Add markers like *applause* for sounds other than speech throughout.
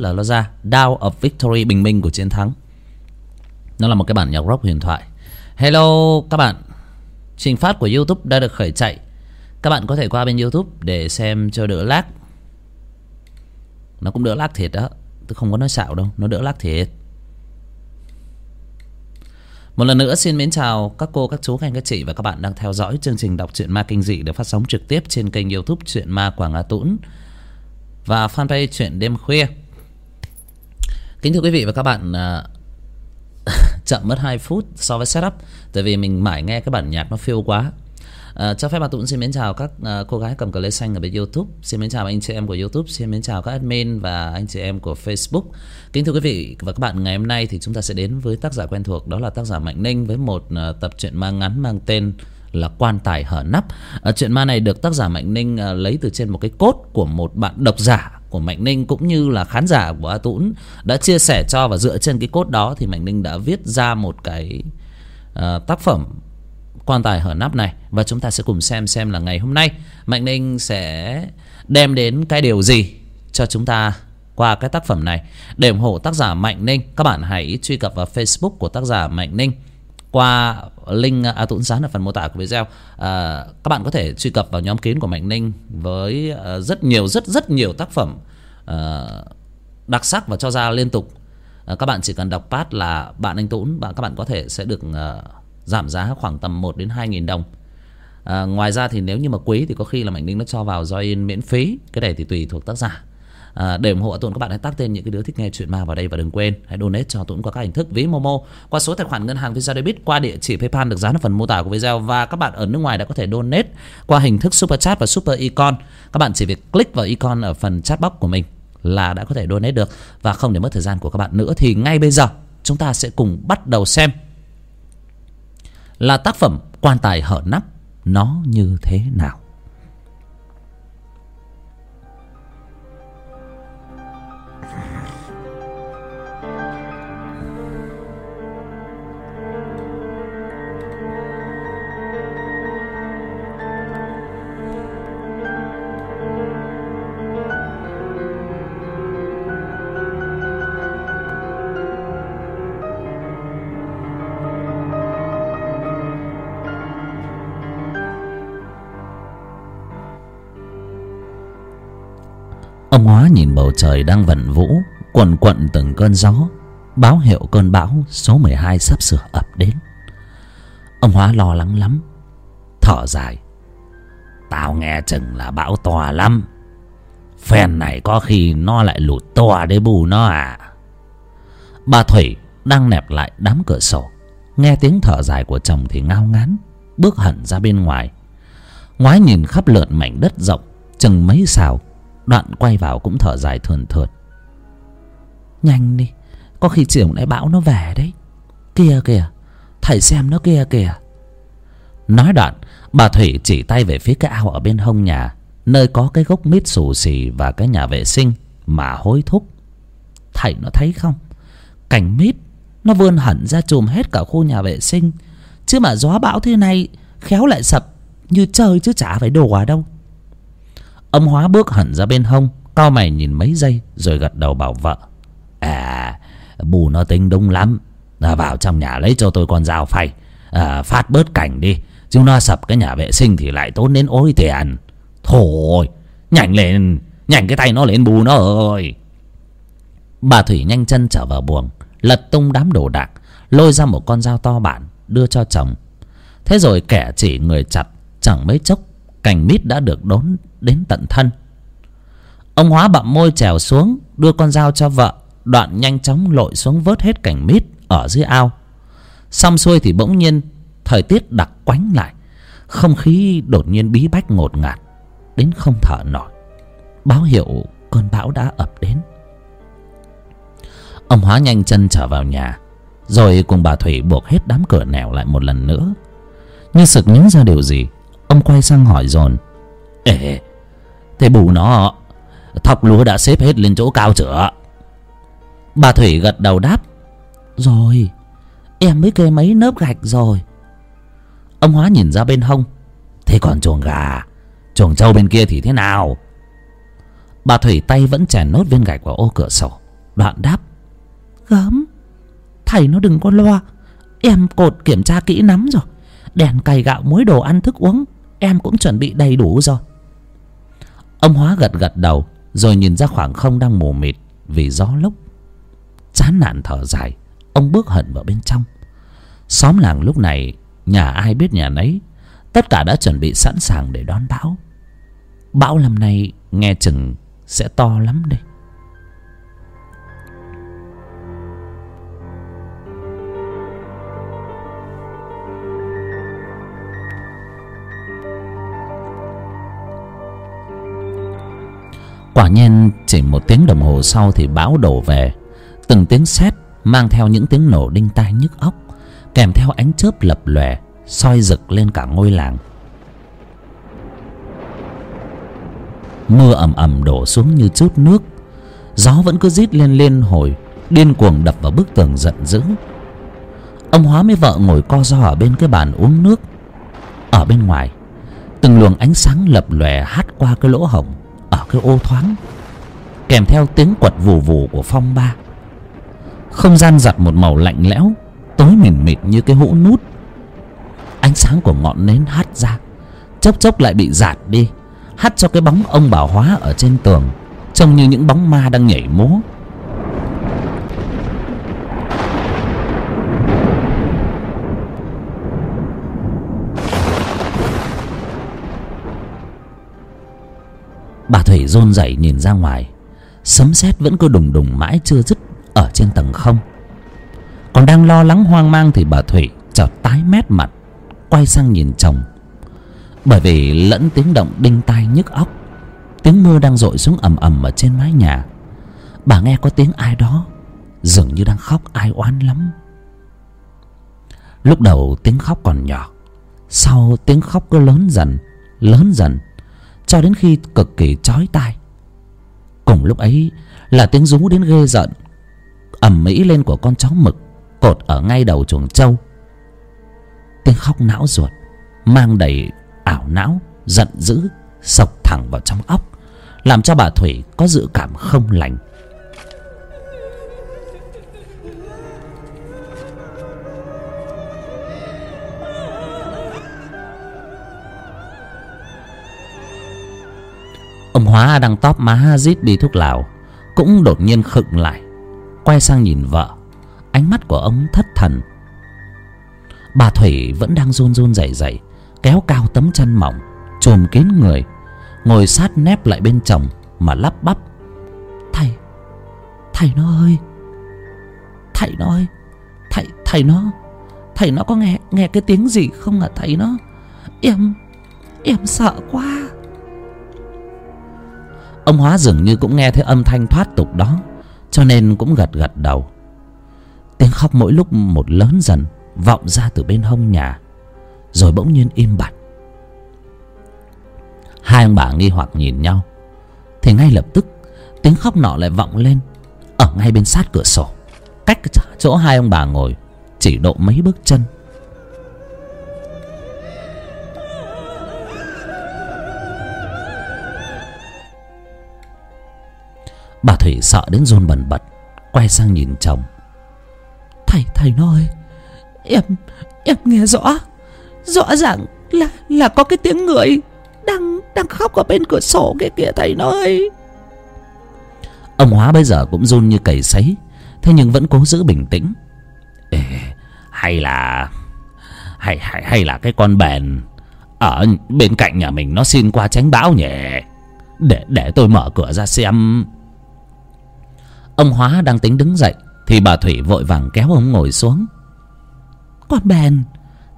là nó ra. Down of Victory bình minh của chiến thắng. Nó là một cái bản nhạc rock huyền thoại. Hello các bạn. Trình phát của youtube đã được khởi chạy. Các bạn có thể qua bên youtube để xem cho đỡ lag. Nó cũng đỡ lag thiệt đó. Tôi không có nói xạo đâu. Nó đỡ lag thiệt. Một lần nữa xin mến chào các cô, các chú, các anh, các chị và các bạn đang theo dõi chương trình đọc truyện ma kinh dị được phát sóng trực tiếp trên kênh youtube truyện ma Quảng Hà Tũng và fanpage truyện đêm khuya. Kính thưa quý vị và các bạn, à, *laughs* chậm mất 2 phút so với setup tại vì mình mãi nghe cái bản nhạc nó phiêu quá. À, cho phép bà Tụng xin mến chào các à, cô gái cầm cờ lê xanh ở bên YouTube. Xin mến chào anh chị em của YouTube Xin mến chào các admin và anh chị em của Facebook. Kính thưa quý vị và các bạn Ngày hôm nay thì chúng ta sẽ đến với tác giả quen thuộc Đó là tác giả Mạnh Ninh Với một à, tập truyện ma ngắn mang tên là quan tài hở nắp. À, chuyện ma này được tác giả mạnh ninh à, lấy từ trên một cái cốt của một bạn độc giả của mạnh ninh cũng như là khán giả của a tũng đã chia sẻ cho và dựa trên cái cốt đó thì mạnh ninh đã viết ra một cái uh, tác phẩm quan tài hở nắp này. Và chúng ta sẽ cùng xem xem là ngày hôm nay mạnh ninh sẽ đem đến cái điều gì cho chúng ta qua cái tác phẩm này. Để ủng hộ tác giả mạnh ninh các bạn hãy truy cập vào facebook của tác giả mạnh ninh qua link a tụn sán ở phần mô tả của video. À, các bạn có thể truy cập vào nhóm kín của mạnh ninh với à, rất nhiều rất rất nhiều tác phẩm à, đặc sắc và cho ra liên tục. À, các bạn chỉ cần đọc pass là bạn anh tũng bạn các bạn có thể sẽ được à, giảm giá khoảng tầm 1 đến 2 nghìn đồng. À, ngoài ra thì nếu như mà quý thì có khi là mạnh ninh nó cho vào join miễn phí. Cái này thì tùy thuộc tác giả à, để ủng hộ tuấn các bạn hãy tác tên những cái đứa thích nghe chuyện ma vào đây và đừng quên hãy donate cho tuấn qua các hình thức ví momo. Qua số tài khoản ngân hàng visa debit qua địa chỉ paypal được dán ở phần mô tả của video và các bạn ở nước ngoài đã có thể donate qua hình thức super chat và super icon. Các bạn chỉ việc click vào icon ở phần chat box của mình là đã có thể donate được. Và không để mất thời gian của các bạn nữa thì ngay bây giờ chúng ta sẽ cùng bắt đầu xem là tác phẩm quan tài hở nắp nó như thế nào. Ông hóa nhìn bầu trời đang vần vũ, quần quận từng cơn gió, báo hiệu cơn bão số 12 sắp sửa ập đến. Ông hóa lo lắng lắm, thở dài. Tao nghe chừng là bão to lắm. Phen này có khi nó lại lụt to để bù nó à. Bà thủy đang nẹp lại đám cửa sổ, nghe tiếng thở dài của chồng thì ngao ngán, bước hẳn ra bên ngoài. Ngoái nhìn khắp lượn mảnh đất rộng, chừng mấy xào đoạn quay vào cũng thở dài thườn thượt. Nhanh đi, có khi chiều nay bão nó về đấy. Kia kìa, thầy xem nó kia kìa. Nói đoạn, bà thủy chỉ tay về phía cái ao ở bên hông nhà, nơi có cái gốc mít xù xì và cái nhà vệ sinh mà hối thúc. Thầy nó thấy không? Cành mít, nó vươn hẳn ra chùm hết cả khu nhà vệ sinh. Chứ mà gió bão thế này, khéo lại sập như chơi chứ chả phải đồ à đâu ông hóa bước hẳn ra bên hông cau mày nhìn mấy giây rồi gật đầu bảo vợ. À bù nó tính đúng lắm. À, vào trong nhà lấy cho tôi con dao phay. À, phát bớt cảnh đi chứ nó sập cái nhà vệ sinh thì lại tốn đến ối tiền. Thôi nhanh lên nhanh cái tay nó lên bù nó ơi. Bà thủy nhanh chân trở vào buồng lật tung đám đồ đạc lôi ra một con dao to bản đưa cho chồng. Thế rồi kẻ chỉ người chặt chẳng mấy chốc cành mít đã được đốn đến tận thân. Ông hóa bậm môi trèo xuống, đưa con dao cho vợ, đoạn nhanh chóng lội xuống vớt hết cành mít ở dưới ao. Xong xuôi thì bỗng nhiên, thời tiết đặc quánh lại, không khí đột nhiên bí bách ngột ngạt, đến không thở nổi. Báo hiệu cơn bão đã ập đến. Ông hóa nhanh chân trở vào nhà, rồi cùng bà thủy buộc hết đám cửa nẻo lại một lần nữa. Như sực nhớ ra điều gì ông quay sang hỏi dồn. Ê, thế bù nó, thóc lúa đã xếp hết lên chỗ cao chưa? Bà thủy gật đầu đáp. Rồi, em mới kê mấy nớp gạch rồi. Ông hóa nhìn ra bên hông. Thế còn chuồng gà, chuồng trâu bên kia thì thế nào? Bà thủy tay vẫn chèn nốt viên gạch vào ô cửa sổ. Đoạn đáp. Gớm, thầy nó đừng có loa. Em cột kiểm tra kỹ lắm rồi. Đèn cày gạo muối đồ ăn thức uống em cũng chuẩn bị đầy đủ rồi. Ông hóa gật gật đầu, rồi nhìn ra khoảng không đang mù mịt vì gió lốc. Chán nản thở dài, ông bước hận vào bên trong. Xóm làng lúc này, nhà ai biết nhà nấy, tất cả đã chuẩn bị sẵn sàng để đón bão. Bão năm nay nghe chừng sẽ to lắm đây. Nhiên chỉ một tiếng đồng hồ sau thì bão đổ về. Từng tiếng sét mang theo những tiếng nổ đinh tai nhức óc, kèm theo ánh chớp lập lòe, soi rực lên cả ngôi làng. Mưa ầm ầm đổ xuống như chút nước. Gió vẫn cứ rít lên liên hồi, điên cuồng đập vào bức tường giận dữ. Ông hóa với vợ ngồi co ro ở bên cái bàn uống nước. Ở bên ngoài, từng luồng ánh sáng lập lòe hắt qua cái lỗ hổng cái ô thoáng, kèm theo tiếng quật vù vù của phong ba. Không gian giặt một màu lạnh lẽo, tối mịn mịt như cái hũ nút. Ánh sáng của ngọn nến hắt ra, chốc chốc lại bị giạt đi, hắt cho cái bóng ông bảo hóa ở trên tường, trông như những bóng ma đang nhảy múa. Bà thủy run rẩy nhìn ra ngoài. Sấm sét vẫn cứ đùng đùng mãi chưa dứt ở trên tầng không. Còn đang lo lắng hoang mang thì bà thủy chợt tái mét mặt, quay sang nhìn chồng. Bởi vì lẫn tiếng động đinh tai nhức óc, tiếng mưa đang dội xuống ầm ầm ở trên mái nhà. Bà nghe có tiếng ai đó, dường như đang khóc ai oán lắm. Lúc đầu tiếng khóc còn nhỏ, sau tiếng khóc cứ lớn dần lớn dần cho đến khi cực kỳ chói tai. Cùng lúc ấy là tiếng rú đến ghê giận ầm ĩ lên của con chó mực cột ở ngay đầu chuồng trâu. Tiếng khóc não ruột mang đầy ảo não, giận dữ, sộc thẳng vào trong óc, làm cho bà thủy có dự cảm không lành. Ông hóa đang tóp má rít đi thuốc lào, cũng đột nhiên khựng lại, quay sang nhìn vợ. Ánh mắt của ông thất thần. Bà thủy vẫn đang run run rẩy rẩy, kéo cao tấm chân mỏng, chồm kín người, ngồi sát nép lại bên chồng mà lắp bắp. Thầy thầy nó ơi, thầy nó ơi, thầy thầy nó thầy nó có nghe nghe cái tiếng gì không à thầy nó? Em em sợ quá ông hóa dường như cũng nghe thấy âm thanh thoát tục đó, cho nên cũng gật gật đầu. Tiếng khóc mỗi lúc một lớn dần, vọng ra từ bên hông nhà, rồi bỗng nhiên im bặt. Hai ông bà nghi hoặc nhìn nhau, thì ngay lập tức tiếng khóc nọ lại vọng lên ở ngay bên sát cửa sổ. Cách chỗ hai ông bà ngồi chỉ độ mấy bước chân. Bà thủy sợ đến run bần bật quay sang nhìn chồng. Thầy thầy nói em em nghe rõ. Rõ ràng là là có cái tiếng người đang đang khóc ở bên cửa sổ kia kìa thầy nói. Ông hóa bây giờ cũng run như cầy sấy thế nhưng vẫn cố giữ bình tĩnh. Ê, hay là hay hay hay là cái con bèn ở bên cạnh nhà mình nó xin qua tránh bão nhỉ? Để để tôi mở cửa ra xem ông hóa đang tính đứng dậy thì bà thủy vội vàng kéo ông ngồi xuống. Con bèn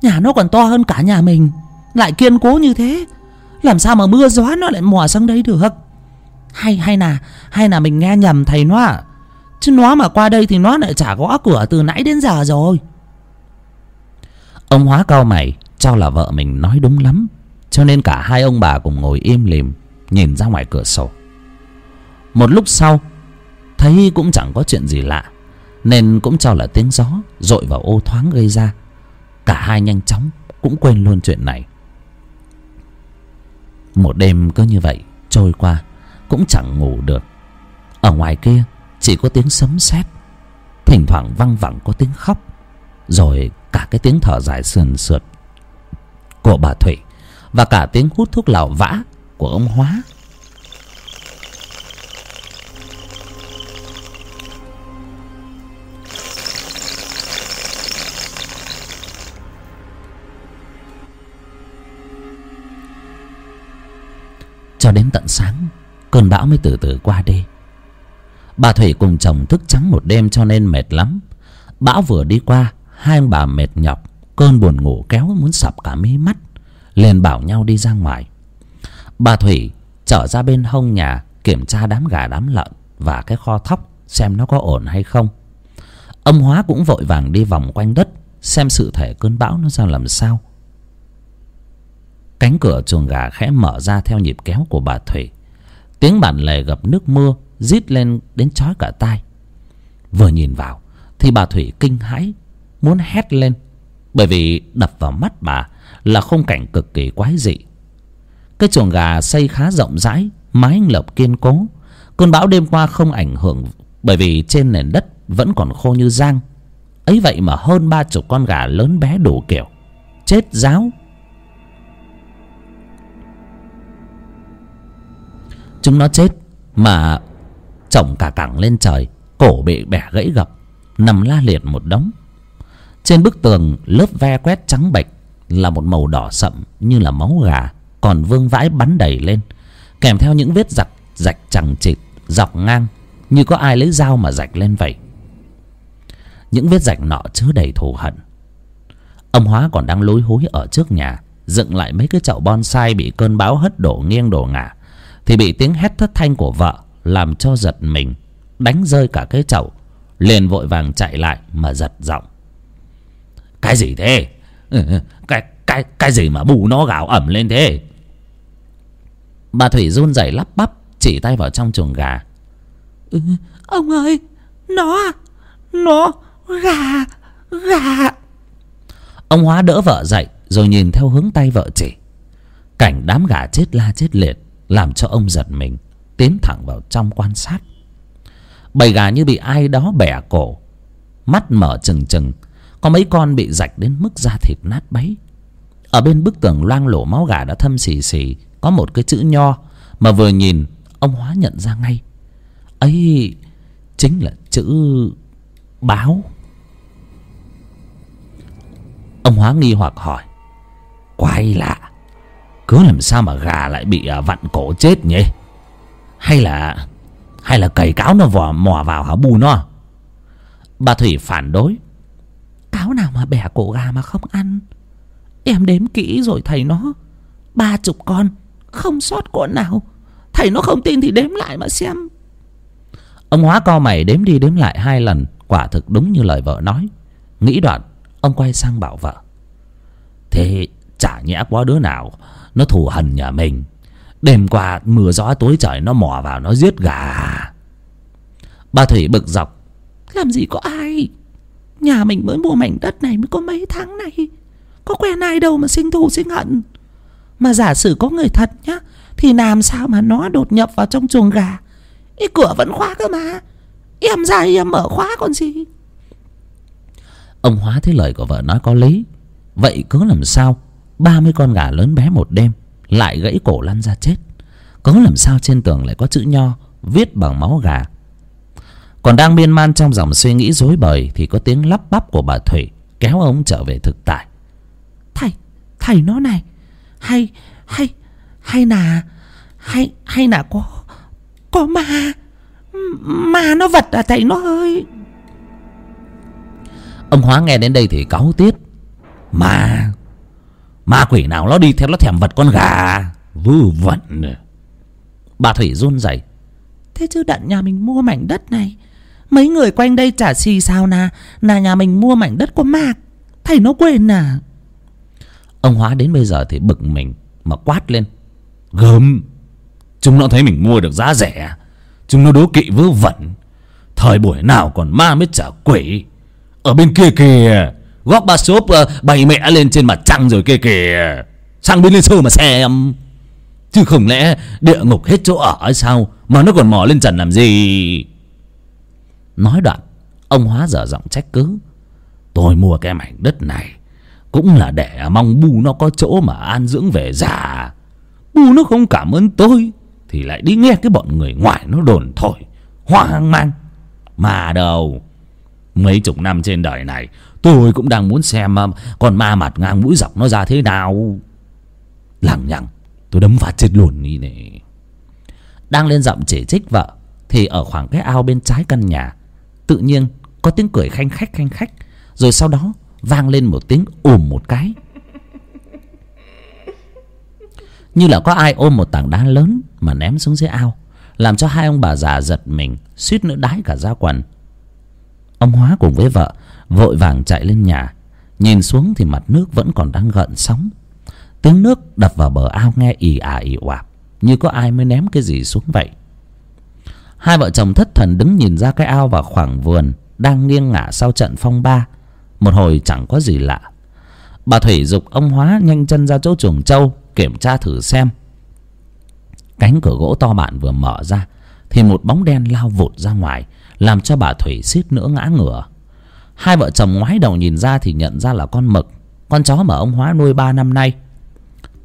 nhà nó còn to hơn cả nhà mình lại kiên cố như thế làm sao mà mưa gió nó lại mò sang đấy được? Hay hay là hay là mình nghe nhầm thầy nó à chứ nó mà qua đây thì nó lại chả gõ cửa từ nãy đến giờ rồi. Ông hóa cau mày cho là vợ mình nói đúng lắm. Cho nên cả hai ông bà cùng ngồi im lìm nhìn ra ngoài cửa sổ. Một lúc sau thấy cũng chẳng có chuyện gì lạ, nên cũng cho là tiếng gió dội vào ô thoáng gây ra. Cả hai nhanh chóng cũng quên luôn chuyện này. Một đêm cứ như vậy trôi qua, cũng chẳng ngủ được. Ở ngoài kia, chỉ có tiếng sấm sét, thỉnh thoảng văng vẳng có tiếng khóc, rồi cả cái tiếng thở dài sườn sượt của bà thủy và cả tiếng hút thuốc lào vã của ông hóa. Cho đến tận sáng, cơn bão mới từ từ qua đi. Bà thủy cùng chồng thức trắng một đêm cho nên mệt lắm. Bão vừa đi qua, hai ông bà mệt nhọc, cơn buồn ngủ kéo muốn sập cả mí mắt, liền bảo nhau đi ra ngoài. Bà thủy trở ra bên hông nhà kiểm tra đám gà đám lợn và cái kho thóc xem nó có ổn hay không. Ông hóa cũng vội vàng đi vòng quanh đất, xem sự thể cơn bão nó ra làm sao cánh cửa chuồng gà khẽ mở ra theo nhịp kéo của bà thủy. Tiếng bản lề gập nước mưa, rít lên đến chói cả tai. Vừa nhìn vào, thì bà thủy kinh hãi, muốn hét lên. Bởi vì đập vào mắt bà là khung cảnh cực kỳ quái dị. Cái chuồng gà xây khá rộng rãi, mái lợp kiên cố. Cơn bão đêm qua không ảnh hưởng, bởi vì trên nền đất vẫn còn khô như giang. Ấy vậy mà hơn ba chục con gà lớn bé đủ kiểu. Chết ráo chúng nó chết mà chồng cả cẳng lên trời, cổ bị bẻ gãy gập, nằm la liệt một đống. Trên bức tường, lớp ve quét trắng bệch là một màu đỏ sậm như là máu gà, còn vương vãi bắn đầy lên, kèm theo những vết giặc rạch chằng chịt, dọc ngang, như có ai lấy dao mà rạch lên vậy. Những vết rạch nọ chứa đầy thù hận. Ông hóa còn đang lối hối ở trước nhà, dựng lại mấy cái chậu bonsai bị cơn bão hất đổ nghiêng đổ ngả thì bị tiếng hét thất thanh của vợ làm cho giật mình đánh rơi cả cái chậu liền vội vàng chạy lại mà giật giọng. Cái gì thế? *laughs* Cái cái cái gì mà bù nó gào ẩm lên thế? Bà thủy run rẩy lắp bắp chỉ tay vào trong chuồng gà. Ừ, ông ơi nó à nó gà gà. Ông hóa đỡ vợ dậy rồi nhìn theo hướng tay vợ chỉ. Cảnh đám gà chết la chết liệt làm cho ông giật mình, tiến thẳng vào trong quan sát. Bầy gà như bị ai đó bẻ cổ, mắt mở trừng trừng, có mấy con bị rạch đến mức da thịt nát bấy. Ở bên bức tường loang lổ máu gà đã thâm xì xì, có một cái chữ nho mà vừa nhìn, ông hóa nhận ra ngay. Ấy, chính là chữ báo. Ông hóa nghi hoặc hỏi, quái lạ cứ làm sao mà gà lại bị à, vặn cổ chết nhỉ? Hay là hay là cầy cáo nó vò mò vào hả bù nó? Bà thủy phản đối. Cáo nào mà bẻ cổ gà mà không ăn? Em đếm kỹ rồi thầy nó. Ba chục con không sót con nào. Thầy nó không tin thì đếm lại mà xem. Ông hóa co mày đếm đi đếm lại hai lần quả thực đúng như lời vợ nói. Nghĩ đoạn ông quay sang bảo vợ. Thế chả nhẽ quá đứa nào nó thù hằn nhà mình. Đêm qua, mưa gió, tối trời nó mò vào, nó giết gà. Bà thủy bực dọc. Làm gì có ai? Nhà mình mới mua mảnh đất này mới có mấy tháng này. Có quen ai đâu mà sinh thù sinh hận. Mà giả sử có người thật nhá, thì làm sao mà nó đột nhập vào trong chuồng gà? Cái cửa vẫn khóa cơ mà. Em ra em mở khóa còn gì? Ông hóa thấy lời của vợ nói có lý. Vậy cứ làm sao? Ba mươi con gà lớn bé một đêm lại gãy cổ lăn ra chết. Có làm sao trên tường lại có chữ nho viết bằng máu gà? Còn đang miên man trong dòng suy nghĩ rối bời thì có tiếng lắp bắp của bà thủy kéo ông trở về thực tại. Thầy thầy nó này hay hay hay là hay hay là có có ma? Ma nó vật à thầy nó ơi? Ông hóa nghe đến đây thì cáu tiết. Ma ma quỷ nào nó đi theo nó thèm vật con gà. Vư vẩn bà thủy run rẩy. Thế chứ đặng nhà mình mua mảnh đất này. Mấy người quanh đây chả xì sao nà. Là nhà mình mua mảnh đất của mạc thầy nó quên à? Ông hóa đến bây giờ thì bực mình mà quát lên. Gớm. Chúng nó thấy mình mua được giá rẻ. Chúng nó đố kỵ vớ vẩn thời buổi nào còn ma mới trả quỷ. Ở bên kia kìa góp ba xốp uh, bày mẹ lên trên mặt trăng rồi kia kìa sang bên liên xô mà xem. Chứ không lẽ địa ngục hết chỗ ở hay sao? Mà nó còn mò lên trần làm gì? Nói đoạn ông hóa dở giọng trách cứ. Tôi mua cái mảnh đất này cũng là để mong bu nó có chỗ mà an dưỡng về già. Bu nó không cảm ơn tôi thì lại đi nghe cái bọn người ngoài nó đồn thổi. Hoang mang. Mà đâu? Mấy chục năm trên đời này, tôi cũng đang muốn xem ờ, con ma mặt ngang mũi dọc nó ra thế nào. Lằng nhằng, tôi đấm phát chết luôn đi này đang lên giọng chỉ trích vợ, thì ở khoảng cái ao bên trái căn nhà, tự nhiên có tiếng cười khanh khách khanh khách. Rồi sau đó vang lên một tiếng ùm một cái. Như là có ai ôm một tảng đá lớn mà ném xuống dưới ao, làm cho hai ông bà già giật mình, suýt nữa đái cả ra quần ông hóa cùng với vợ, vội vàng chạy lên nhà. Nhìn xuống thì mặt nước vẫn còn đang gợn sóng. Tiếng nước đập vào bờ ao nghe ì ả ì oạp, như có ai mới ném cái gì xuống vậy. Hai vợ chồng thất thần đứng nhìn ra cái ao và khoảng vườn đang nghiêng ngả sau trận phong ba. Một hồi chẳng có gì lạ. Bà thủy dục ông hóa nhanh chân ra chỗ chuồng trâu kiểm tra thử xem. Cánh cửa gỗ to bản vừa mở ra thì một bóng đen lao vụt ra ngoài làm cho bà thủy suýt nữa ngã ngửa. Hai vợ chồng ngoái đầu nhìn ra thì nhận ra là con mực, con chó mà ông hóa nuôi ba năm nay.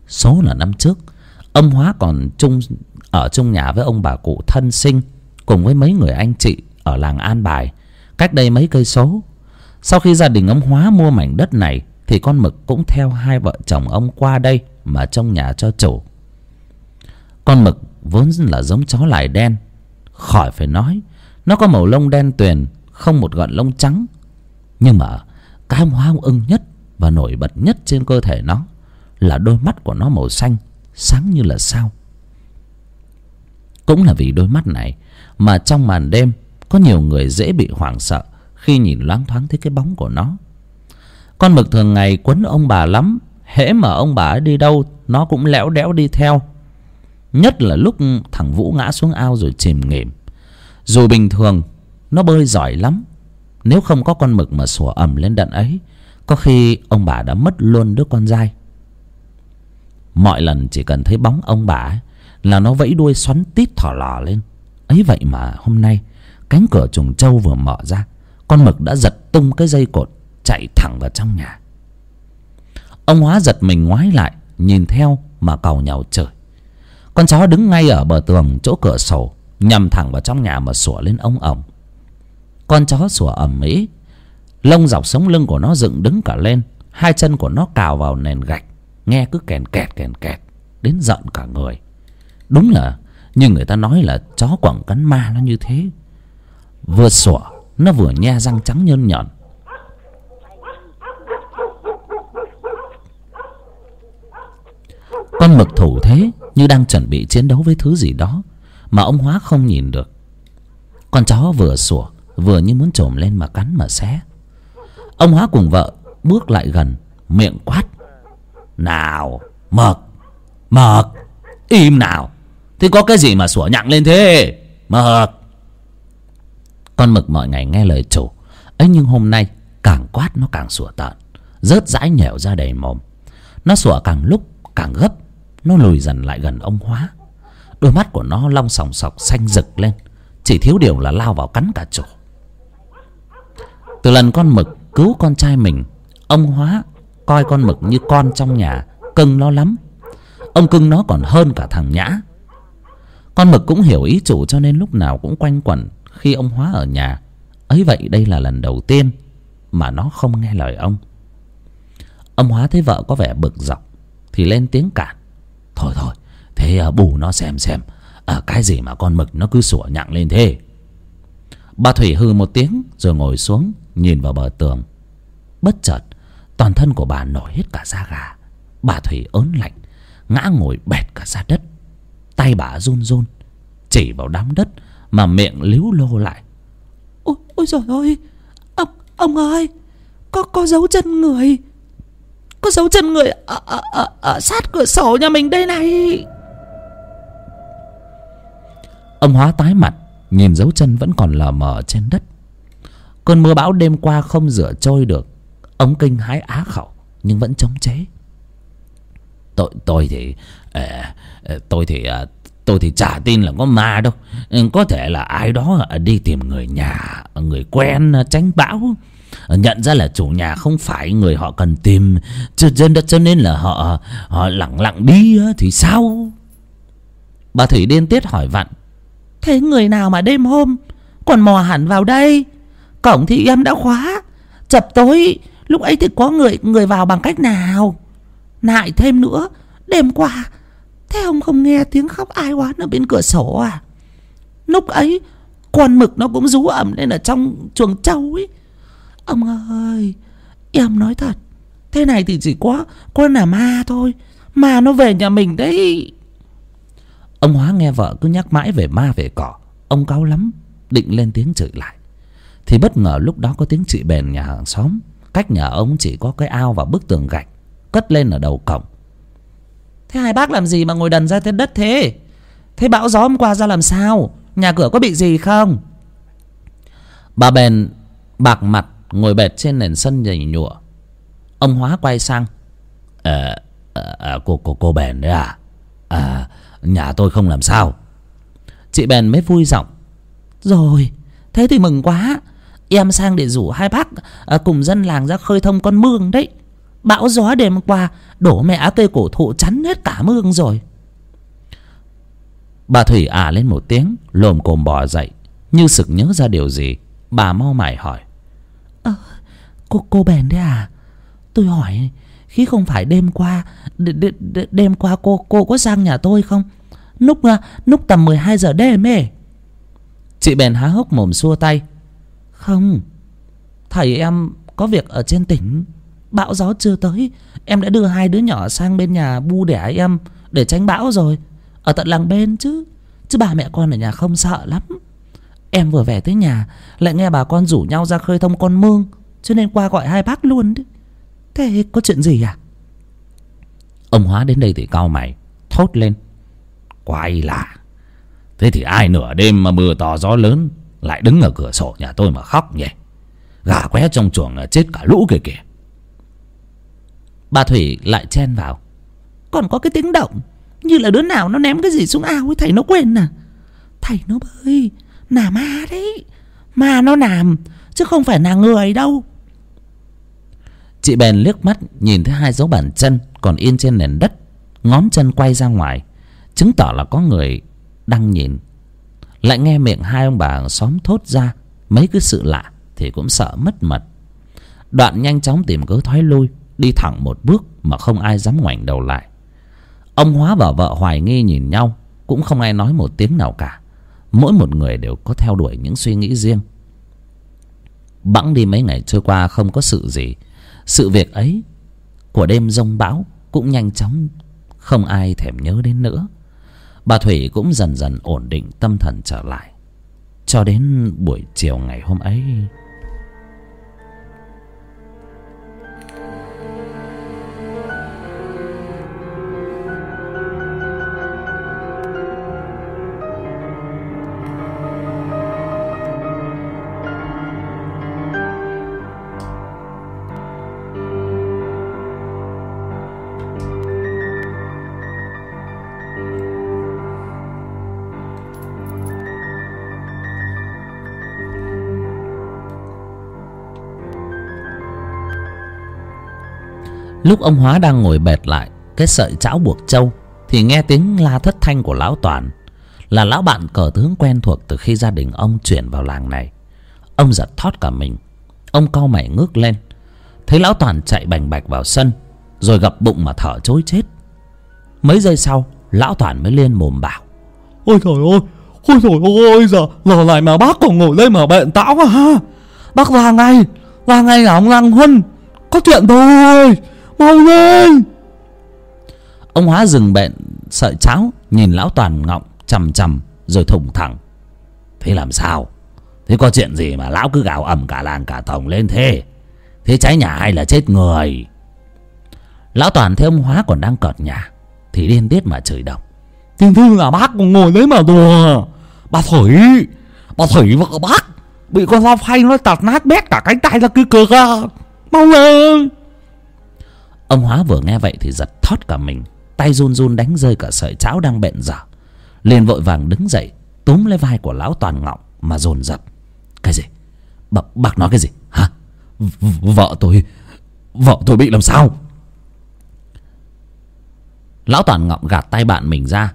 Số là năm trước, ông hóa còn chung, ở chung nhà với ông bà cụ thân sinh, cùng với mấy người anh chị ở làng an bài, cách đây mấy cây số. Sau khi gia đình ông hóa mua mảnh đất này thì con mực cũng theo hai vợ chồng ông qua đây mà trông nhà cho chủ. Con mực vốn là giống chó lải đen, khỏi phải nói nó có màu lông đen tuyền, không một gợn lông trắng. Nhưng mà cái hoa hóa ưng nhất và nổi bật nhất trên cơ thể nó là đôi mắt của nó màu xanh, sáng như là sao. Cũng là vì đôi mắt này mà trong màn đêm có nhiều người dễ bị hoảng sợ khi nhìn loáng thoáng thấy cái bóng của nó. Con mực thường ngày quấn ông bà lắm, hễ mà ông bà ấy đi đâu, nó cũng lẽo đẽo đi theo. Nhất là lúc thằng vũ ngã xuống ao rồi chìm nghỉm dù bình thường nó bơi giỏi lắm. Nếu không có con mực mà sủa ầm lên đận ấy có khi ông bà đã mất luôn đứa con dai. Mọi lần chỉ cần thấy bóng ông bà ấy, là nó vẫy đuôi xoắn tít thỏ lò lên. Ấy vậy mà hôm nay cánh cửa chuồng trâu vừa mở ra con mực đã giật tung cái dây cột chạy thẳng vào trong nhà. Ông hóa giật mình ngoái lại nhìn theo mà cầu nhàu trời con chó đứng ngay ở bờ tường chỗ cửa sổ nhằm thẳng vào trong nhà mà sủa lên ông ổng con chó sủa ầm ĩ lông dọc sống lưng của nó dựng đứng cả lên. Hai chân của nó cào vào nền gạch. Nghe cứ kèn kẹt kèn kẹt, đến giận cả người. Đúng là, như người ta nói là chó quẳng cắn ma nó như thế. Vừa sủa, nó vừa nhe răng trắng nhơn nhọn. Con mực thủ thế như đang chuẩn bị chiến đấu với thứ gì đó mà ông hóa không nhìn được. Con chó vừa sủa, vừa như muốn trồm lên mà cắn mà xé. Ông hóa cùng vợ bước lại gần, miệng quát. Nào, mực mực, im nào. Thế có cái gì mà sủa nhặng lên thế, mực? Con mực mọi ngày nghe lời chủ, ấy nhưng hôm nay càng quát nó càng sủa tợn, rớt dãi nhẻo ra đầy mồm. Nó sủa càng lúc càng gấp, nó lùi dần lại gần ông hóa đôi mắt của nó long sòng sọc, xanh rực lên. Chỉ thiếu điều là lao vào cắn cả chủ từ lần con mực cứu con trai mình, ông hóa coi con mực như con trong nhà, cưng nó lắm. Ông cưng nó còn hơn cả thằng nhã. Con mực cũng hiểu ý chủ cho nên lúc nào cũng quanh quẩn khi ông hóa ở nhà. Ấy vậy đây là lần đầu tiên mà nó không nghe lời ông. Ông hóa thấy vợ có vẻ bực dọc thì lên tiếng cản. Thôi thôi thế à, bù nó xem xem. À, cái gì mà con mực nó cứ sủa nhặng lên thế? Bà thủy hư một tiếng rồi ngồi xuống nhìn vào bờ tường. Bất chợt toàn thân của bà nổi hết cả da gà. Bà thủy ớn lạnh ngã ngồi bẹt cả ra đất. Tay bà run run chỉ vào đám đất mà miệng líu lô lại. Ôi ôi rồi ơi ông ông ơi có có dấu chân người có dấu chân người ở, ở, ở, ở sát cửa sổ nhà mình đây này ông hóa tái mặt nhìn dấu chân vẫn còn lờ mờ trên đất. Cơn mưa bão đêm qua không rửa trôi được ống kinh hái á khẩu nhưng vẫn chống chế. Tôi tôi thì ờ, ờ, tôi thì ờ, tôi thì chả tin là có ma đâu. Ừ, có thể là ai đó đi tìm người nhà người quen tránh bão. Nhận ra là chủ nhà không phải người họ cần tìm cho, cho nên là họ họ lặng lặng đi thì sao? Bà thủy điên tiết hỏi vặn thế người nào mà đêm hôm còn mò hẳn vào đây? Cổng thì em đã khóa. Chập tối. Lúc ấy thì có người người vào bằng cách nào? Nại thêm nữa. Đêm qua, thế ông không nghe tiếng khóc ai oán ở bên cửa sổ à? Lúc ấy, con mực nó cũng rú ẩm lên ở trong chuồng trâu ấy. Ông ơi, em nói thật. Thế này thì chỉ có con là ma thôi. Mà nó về nhà mình đấy ông hóa nghe vợ cứ nhắc mãi về ma về cỏ. Ông cáu lắm định lên tiếng chửi lại. Thì bất ngờ lúc đó có tiếng chị bền nhà hàng xóm. Cách nhà ông chỉ có cái ao và bức tường gạch cất lên ở đầu cổng. Thế hai bác làm gì mà ngồi đần ra trên đất thế? Thế bão gió hôm qua ra làm sao? Nhà cửa có bị gì không? Bà bèn bạc mặt ngồi bệt trên nền sân nhảy nhụa. Ông hóa quay sang. Ờ à, à, cô cô cô bèn đấy à? À nhà tôi không làm sao. Chị bèn mới vui giọng. Rồi thế thì mừng quá. Em sang để rủ hai bác à, cùng dân làng ra khơi thông con mương đấy. Bão gió đêm qua đổ mẹ cây cổ thụ chắn hết cả mương rồi. Bà thủy ả lên một tiếng lồm cồm bò dậy như sực nhớ ra điều gì. Bà mau mải hỏi. Ờ cô cô bèn đấy à? Tôi hỏi khi không phải đêm qua đêm qua cô cô có sang nhà tôi không? Lúc lúc tầm mười hai giờ đêm ấy. Chị bèn há hốc mồm xua tay. Không thầy em có việc ở trên tỉnh. Bão gió chưa tới. Em đã đưa hai đứa nhỏ sang bên nhà bu đẻ em để tránh bão rồi. Ở tận làng bên chứ. Chứ bà mẹ con ở nhà không sợ lắm. Em vừa về tới nhà lại nghe bà con rủ nhau ra khơi thông con mương cho nên qua gọi hai bác luôn đấy. Thế có chuyện gì à? Ông hóa đến đây thì cau mày thốt lên quái lạ. Thế thì ai nửa đêm mà mưa to gió lớn lại đứng ở cửa sổ nhà tôi mà khóc nhỉ? Gà qué trong chuồng chết cả lũ kìa kìa. Bà thủy lại chen vào. Còn có cái tiếng động, như là đứa nào nó ném cái gì xuống ao ấy, thầy nó quên à. Thầy nó bơi, nà ma đấy. Ma nó làm chứ không phải là người đâu. Chị bèn liếc mắt nhìn thấy hai dấu bàn chân còn yên trên nền đất, ngón chân quay ra ngoài chứng tỏ là có người đang nhìn. Lại nghe miệng hai ông bà hàng xóm thốt ra mấy cái sự lạ thì cũng sợ mất mật. Đoạn nhanh chóng tìm cớ thoái lui, đi thẳng một bước mà không ai dám ngoảnh đầu lại. Ông hóa và vợ hoài nghi nhìn nhau, cũng không ai nói một tiếng nào cả. Mỗi một người đều có theo đuổi những suy nghĩ riêng. Bẵng đi mấy ngày trôi qua không có sự gì. Sự việc ấy của đêm rông bão cũng nhanh chóng không ai thèm nhớ đến nữa bà thủy cũng dần dần ổn định tâm thần trở lại. Cho đến buổi chiều ngày hôm ấy lúc ông hóa đang ngồi bệt lại, cái sợi chảo buộc trâu, thì nghe tiếng la thất thanh của lão toàn. Là lão bạn cờ tướng quen thuộc từ khi gia đình ông chuyển vào làng này. Ông giật thót cả mình. Ông cau mày ngước lên. Thấy lão toàn chạy bành bạch vào sân, rồi gập bụng mà thở chối chết. Mấy giây sau, lão toàn mới liên mồm bảo, ôi trời ơi, ôi trời ơi, giờ giờ này mà bác còn ngồi đây mà bệnh táo à ha? Bác ra ngay ra ngay là ông lăng huân, có chuyện thôi mau lên ông hóa dừng bệnh sợi cháo nhìn lão toàn ngọng chằm chằm rồi thủng thẳng. Thế làm sao? Thế có chuyện gì mà lão cứ gào ầm cả làng cả tổng lên thế? Thế cháy nhà hay là chết người? Lão toàn thấy ông hóa còn đang cợt nhà thì điên tiết mà chửi độc. Tin thư là bác còn ngồi đấy mà đùa. Bà thủy bà thủy vợ bác bị con dao phay nó tạt nát bét cả cánh tay ra kia cực à mau lên ông hóa vừa nghe vậy thì giật thót cả mình tay run run đánh rơi cả sợi cháo đang bện dở. Liền vội vàng đứng dậy túm lấy vai của lão toàn ngọng mà dồn dập. Cái gì? Bác, bác nói cái gì? Hả? V vợ tôi vợ tôi bị làm sao? Lão toàn ngọng gạt tay bạn mình ra.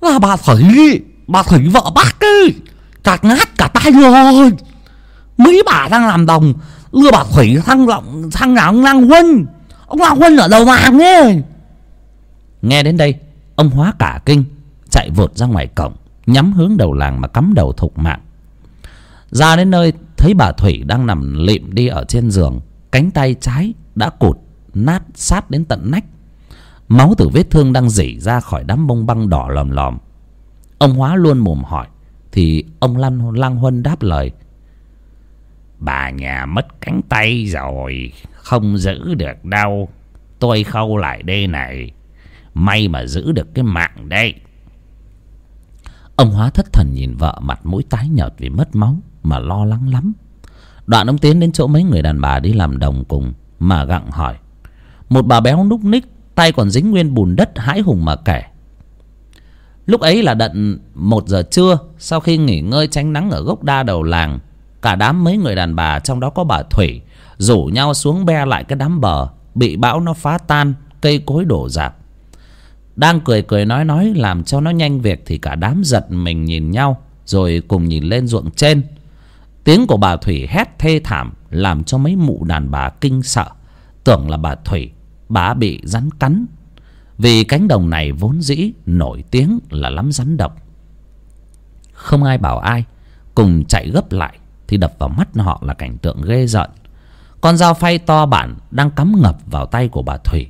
Là bà thủy bà thủy vợ bác ấy chặt ngát cả tay rồi mấy bà đang làm đồng đưa bà thủy sang lọng sang nhà ông lang huân ông lang huân ở đầu làng ấy. Nghe đến đây, ông hóa cả kinh, chạy vụt ra ngoài cổng, nhắm hướng đầu làng mà cắm đầu thục mạng. Ra đến nơi, thấy bà thủy đang nằm lịm đi ở trên giường, cánh tay trái đã cụt, nát sát đến tận nách. Máu từ vết thương đang rỉ ra khỏi đám bông băng đỏ lòm lòm. Ông hóa luôn mồm hỏi, thì ông lăng lăng huân đáp lời, bà nhà mất cánh tay rồi không giữ được đâu. Tôi khâu lại đây này. May mà giữ được cái mạng đây ông hóa thất thần nhìn vợ mặt mũi tái nhợt vì mất máu mà lo lắng lắm. Đoạn ông tiến đến chỗ mấy người đàn bà đi làm đồng cùng mà gặng hỏi. Một bà béo núc ních, tay còn dính nguyên bùn đất hãi hùng mà kể. Lúc ấy là đận một giờ trưa, sau khi nghỉ ngơi tránh nắng ở gốc đa đầu làng, cả đám mấy người đàn bà, trong đó có bà thủy rủ nhau xuống be lại cái đám bờ, bị bão nó phá tan, cây cối đổ rạp. Đang cười cười nói nói làm cho nó nhanh việc thì cả đám giật mình nhìn nhau, rồi cùng nhìn lên ruộng trên. Tiếng của bà thủy hét thê thảm, làm cho mấy mụ đàn bà kinh sợ. Tưởng là bà thủy, bà bị rắn cắn. Vì cánh đồng này vốn dĩ nổi tiếng là lắm rắn độc. Không ai bảo ai, cùng chạy gấp lại thì đập vào mắt họ là cảnh tượng ghê rợn con dao phay to bản đang cắm ngập vào tay của bà thủy.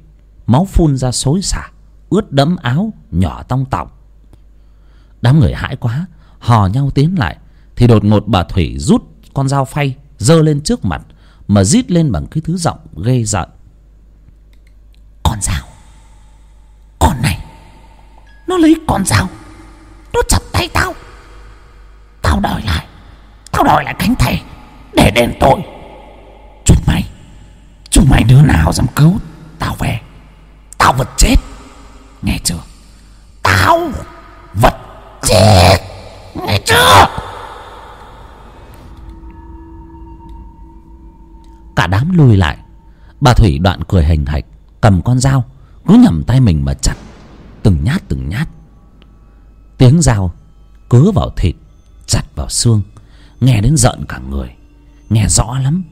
Máu phun ra xối xả, ướt đẫm áo, nhỏ tong tọng đám người hãi quá, hò nhau tiến lại, thì đột ngột bà thủy rút con dao phay, giơ lên trước mặt, mà rít lên bằng cái thứ giọng ghê rợn. Con dao, con này, nó lấy con dao, nó chặt tay tao. Tao đòi lại, tao đòi lại cánh tay để đền tội chúng mày đứa nào dám cứu tao về? Tao vật chết. Nghe chưa? Tao vật chết. Nghe chưa? Cả đám lùi lại. Bà thủy đoạn cười hình hạch, cầm con dao, cứ nhầm tay mình mà chặt. Từng nhát từng nhát. Tiếng dao cứ vào thịt, chặt vào xương. Nghe đến giận cả người. Nghe rõ lắm.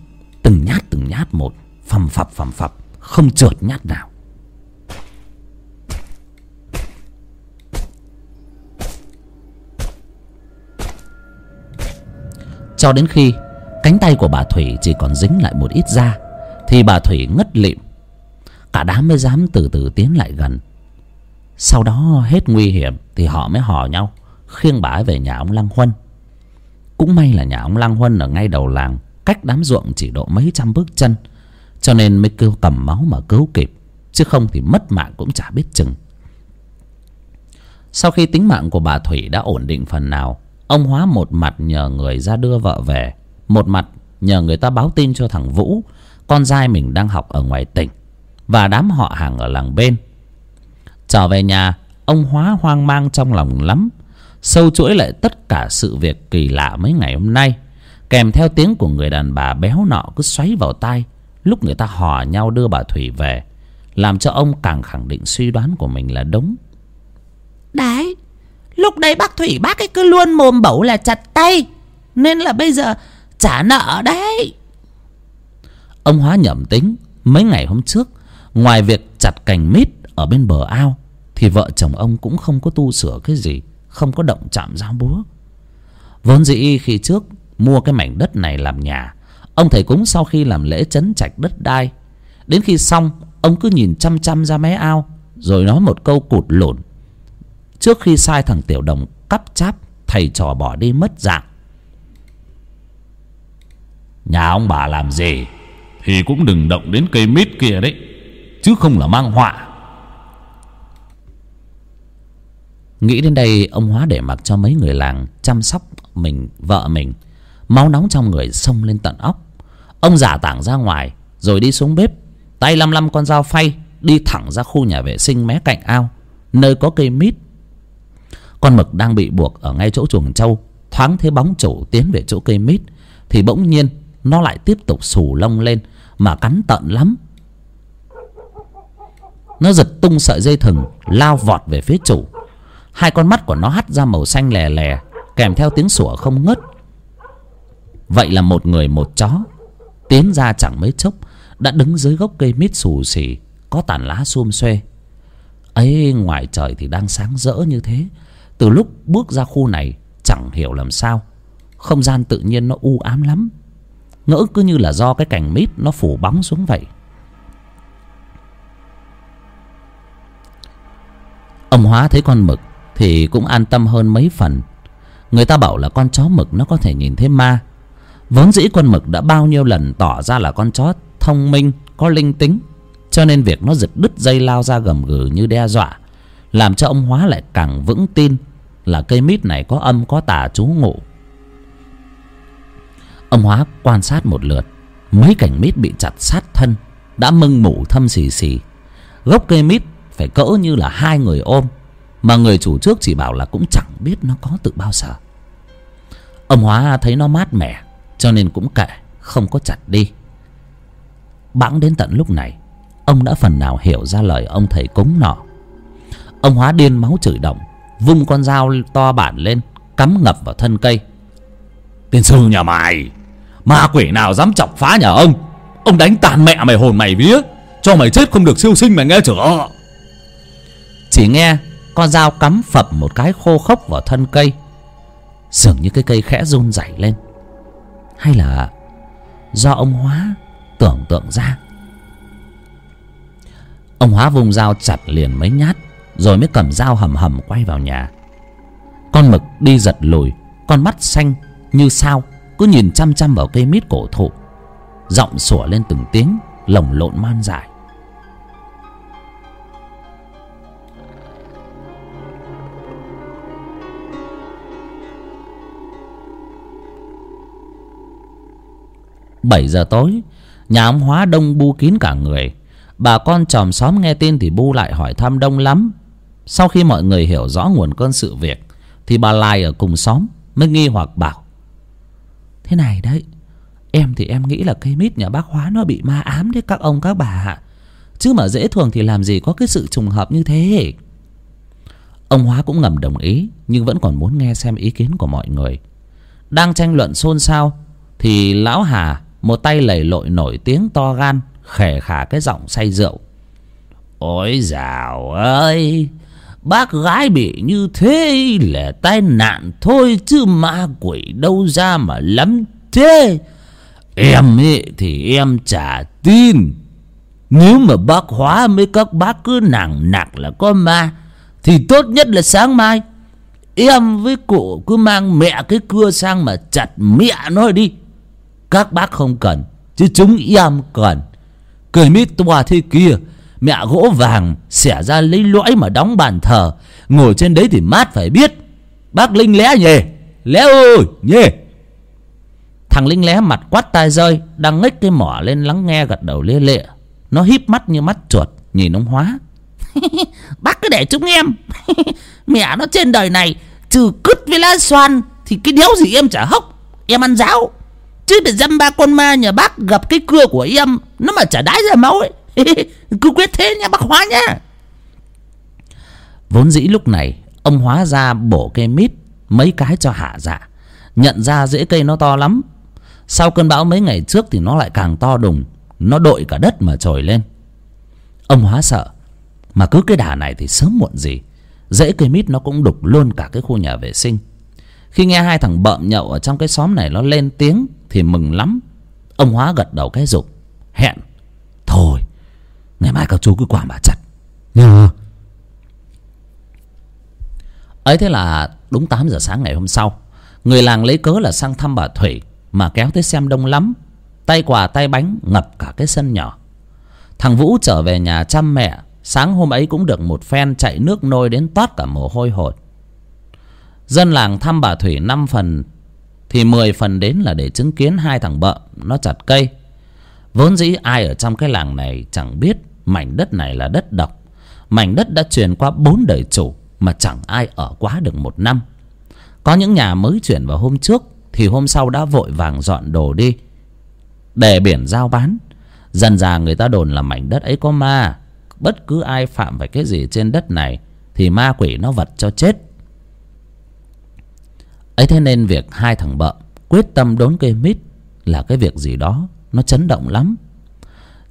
Từng nhát từng nhát một phầm phập phầm phập, không trượt nhát nào. Cho đến khi cánh tay của bà thủy chỉ còn dính lại một ít da, thì bà thủy ngất lịm. Cả đám mới dám từ từ tiến lại gần. Sau đó hết nguy hiểm thì họ mới hò nhau, khiêng bà ấy về nhà ông lăng huân. Cũng may là nhà ông lăng huân ở ngay đầu làng, cách đám ruộng chỉ độ mấy trăm bước chân cho nên mới kêu cầm máu mà cứu kịp, chứ không thì mất mạng cũng chả biết chừng. Sau khi tính mạng của bà thủy đã ổn định phần nào, ông hóa một mặt nhờ người ra đưa vợ về, một mặt nhờ người ta báo tin cho thằng vũ, con trai mình đang học ở ngoài tỉnh, và đám họ hàng ở làng bên. Trở về nhà, ông hóa hoang mang trong lòng lắm, sâu chuỗi lại tất cả sự việc kỳ lạ mấy ngày hôm nay, kèm theo tiếng của người đàn bà béo nọ cứ xoáy vào tai lúc người ta hò nhau đưa bà thủy về làm cho ông càng khẳng định suy đoán của mình là đúng. Đấy lúc đấy bác thủy bác ấy cứ luôn mồm bẩu là chặt tay nên là bây giờ trả nợ đấy. Ông hóa nhẩm tính mấy ngày hôm trước ngoài việc chặt cành mít ở bên bờ ao thì vợ chồng ông cũng không có tu sửa cái gì không có động chạm dao búa. Vốn dĩ khi trước mua cái mảnh đất này làm nhà ông thầy cúng sau khi làm lễ chấn trạch đất đai. Đến khi xong ông cứ nhìn chăm chăm ra mé ao rồi nói một câu cụt lủn trước khi sai thằng tiểu đồng cắp cháp thầy trò bỏ đi mất dạng. Nhà ông bà làm gì thì cũng đừng động đến cây mít kia đấy chứ không là mang họa. Nghĩ đến đây ông hóa để mặc cho mấy người làng chăm sóc mình vợ mình máu nóng trong người xông lên tận óc. Ông giả tảng ra ngoài, rồi đi xuống bếp. Tay lăm lăm con dao phay đi thẳng ra khu nhà vệ sinh mé cạnh ao, nơi có cây mít. Con mực đang bị buộc ở ngay chỗ chuồng trâu, thoáng thấy bóng chủ tiến về chỗ cây mít, thì bỗng nhiên nó lại tiếp tục xù lông lên mà cắn tận lắm. Nó giật tung sợi dây thừng, lao vọt về phía chủ. Hai con mắt của nó hắt ra màu xanh lè lè, kèm theo tiếng sủa không ngớt vậy là một người một chó. Tiến ra chẳng mấy chốc, đã đứng dưới gốc cây mít xù xì, có tàn lá xum xuê. Ấy, ngoài trời thì đang sáng rỡ như thế. Từ lúc bước ra khu này, chẳng hiểu làm sao. Không gian tự nhiên nó u ám lắm. Ngỡ cứ như là do cái cành mít nó phủ bóng xuống vậy. Ông hóa thấy con mực thì cũng an tâm hơn mấy phần. Người ta bảo là con chó mực nó có thể nhìn thấy ma vốn dĩ con mực đã bao nhiêu lần tỏ ra là con chó thông minh, có linh tính, cho nên việc nó giật đứt dây lao ra gầm gừ như đe dọa, làm cho ông hóa lại càng vững tin là cây mít này có âm, có tà chú ngụ. Ông hóa quan sát một lượt, mấy cành mít bị chặt sát thân, đã mưng mủ thâm xì xì. Gốc cây mít phải cỡ như là hai người ôm, mà người chủ trước chỉ bảo là cũng chẳng biết nó có từ bao giờ. Ông hóa thấy nó mát mẻ cho nên cũng kệ, không có chặt đi. Bẵng đến tận lúc này, ông đã phần nào hiểu ra lời ông thầy cúng nọ. Ông hóa điên máu chửi động, vung con dao to bản lên, cắm ngập vào thân cây. Tiên sư nhà mày, Ma quỷ nào dám chọc phá nhà ông? Ông đánh tàn mẹ mày hồn mày vía, Cho mày chết không được siêu sinh mày nghe chưa chỉ nghe con dao cắm phập một cái khô khốc vào thân cây. Dường như cái cây khẽ run rẩy lên hay là do ông hóa tưởng tượng ra? Ông hóa vùng dao chặt liền mấy nhát, rồi mới cầm dao hầm hầm quay vào nhà. Con mực đi giật lùi, con mắt xanh như sao, cứ nhìn chăm chăm vào cây mít cổ thụ. Giọng sủa lên từng tiếng, lồng lộn man dại. Bảy giờ tối, nhà ông hóa đông bu kín cả người. Bà con chòm xóm nghe tin thì bu lại hỏi thăm đông lắm. Sau khi mọi người hiểu rõ nguồn cơn sự việc, thì bà lai ở cùng xóm mới nghi hoặc bảo, thế này đấy, em thì em nghĩ là cây mít nhà bác hóa nó bị ma ám đấy các ông các bà ạ. Chứ mà dễ thường thì làm gì có cái sự trùng hợp như thế? Ông hóa cũng ngầm đồng ý, nhưng vẫn còn muốn nghe xem ý kiến của mọi người. Đang tranh luận xôn xao, thì lão hà một tay lầy lội nổi tiếng to gan khề khả cái giọng say rượu. Ôi dào ơi, bác gái bị như thế là tai nạn thôi chứ ma quỷ đâu ra mà lắm thế. Em ấy thì em chả tin. Nếu mà bác hóa mấy các bác cứ nặng nặc là có ma, thì tốt nhất là sáng mai. Em với cụ cứ mang mẹ cái cưa sang mà chặt mẹ nó đi các bác không cần, chứ chúng em cần. Cười mít toa thế kia, mẹ gỗ vàng xẻ ra lấy lõi mà đóng bàn thờ. Ngồi trên đấy thì mát phải biết. Bác linh lé nhề, lé ơi, nhề. Thằng linh lé mặt quát tai rơi, đang ngếch cái mỏ lên lắng nghe gật đầu lia lịa nó híp mắt như mắt chuột, nhìn ông hóa. *laughs* Bác cứ để chúng em. *laughs* Mẹ nó trên đời này, trừ cứt với lá xoan thì cái đéo gì em chả hốc? Em ăn giáo chứ để dăm ba con ma nhà bác gặp cái cưa của em, nó mà chả đái ra máu ấy. *laughs* Cứ quyết thế nha, bác hóa nha. Vốn dĩ lúc này, ông hóa ra bổ cây mít mấy cái cho hạ dạ. Nhận ra rễ cây nó to lắm. Sau cơn bão mấy ngày trước thì nó lại càng to đùng. Nó đội cả đất mà trồi lên. Ông hóa sợ, mà cứ cái đà này thì sớm muộn gì, rễ cây mít nó cũng đục luôn cả cái khu nhà vệ sinh. Khi nghe hai thằng bợm nhậu ở trong cái xóm này nó lên tiếng thì mừng lắm. Ông hóa gật đầu cái dục hẹn thôi ngày mai các chú cứ quản bà chặt. Nhờ ấy thế là đúng tám giờ sáng ngày hôm sau người làng lấy cớ là sang thăm bà thủy mà kéo tới xem đông lắm tay quà tay bánh ngập cả cái sân nhỏ. Thằng vũ trở về nhà chăm mẹ sáng hôm ấy cũng được một phen chạy nước nôi đến toát cả mồ hôi hột. Dân làng thăm bà thủy năm phần thì mười phần đến là để chứng kiến hai thằng bợ nó chặt cây. Vốn dĩ ai ở trong cái làng này chẳng biết mảnh đất này là đất độc. Mảnh đất đã truyền qua bốn đời chủ mà chẳng ai ở quá được một năm. Có những nhà mới chuyển vào hôm trước thì hôm sau đã vội vàng dọn đồ đi, để biển giao bán. Dần dà người ta đồn là mảnh đất ấy có ma, bất cứ ai phạm phải cái gì trên đất này thì ma quỷ nó vật cho chết ấy thế nên việc hai thằng bợ quyết tâm đốn cây mít là cái việc gì đó nó chấn động lắm.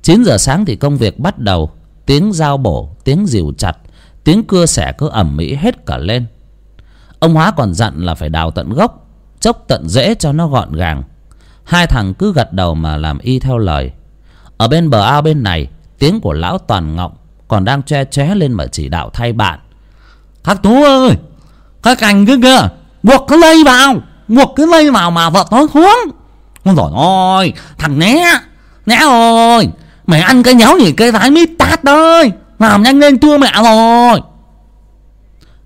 Chín giờ sáng thì công việc bắt đầu, tiếng dao bổ, tiếng dìu chặt, tiếng cưa xẻ cứ ẩm mỹ hết cả lên. Ông hóa còn dặn là phải đào tận gốc, chốc tận rễ cho nó gọn gàng. Hai thằng cứ gật đầu mà làm y theo lời. Ở bên bờ ao bên này, tiếng của lão toàn ngọng, còn đang che chóe lên mà chỉ đạo thay bạn. Các tú ơi, các anh cứ kìa buộc cái lây vào buộc cái lây vào mà vợ tôi xuống ôi rồi ôi, thằng né né ơi. Mày ăn cái nhéo gì cái rái mít tát ơi. Làm nhanh lên thua mẹ rồi.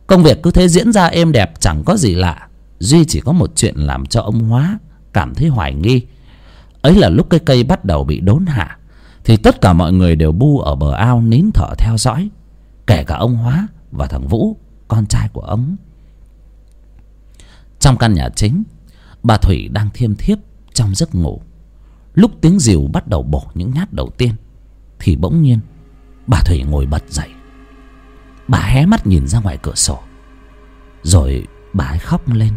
Công việc cứ thế diễn ra êm đẹp, chẳng có gì lạ. Duy chỉ có một chuyện làm cho ông hóa cảm thấy hoài nghi. Ấy là lúc cái cây bắt đầu bị đốn hạ, thì tất cả mọi người đều bu ở bờ ao nín thở theo dõi. Kể cả ông hóa và thằng vũ, con trai của ông trong căn nhà chính, bà thủy đang thiêm thiếp trong giấc ngủ. Lúc tiếng rìu bắt đầu bổ những nhát đầu tiên, thì bỗng nhiên, bà thủy ngồi bật dậy. Bà hé mắt nhìn ra ngoài cửa sổ. Rồi bà ấy khóc lên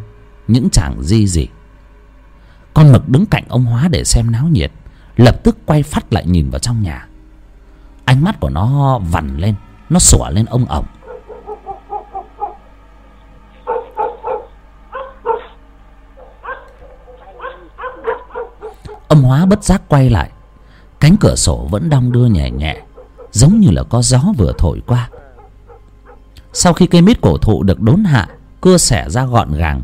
những chàng di dị. Con mực đứng cạnh ông hóa để xem náo nhiệt, lập tức quay phát lại nhìn vào trong nhà. Ánh mắt của nó vằn lên, nó sủa lên ông ổng. Âm hóa bất giác quay lại. Cánh cửa sổ vẫn đong đưa nhẹ nhẹ, giống như là có gió vừa thổi qua. Sau khi cây mít cổ thụ được đốn hạ, cưa xẻ ra gọn gàng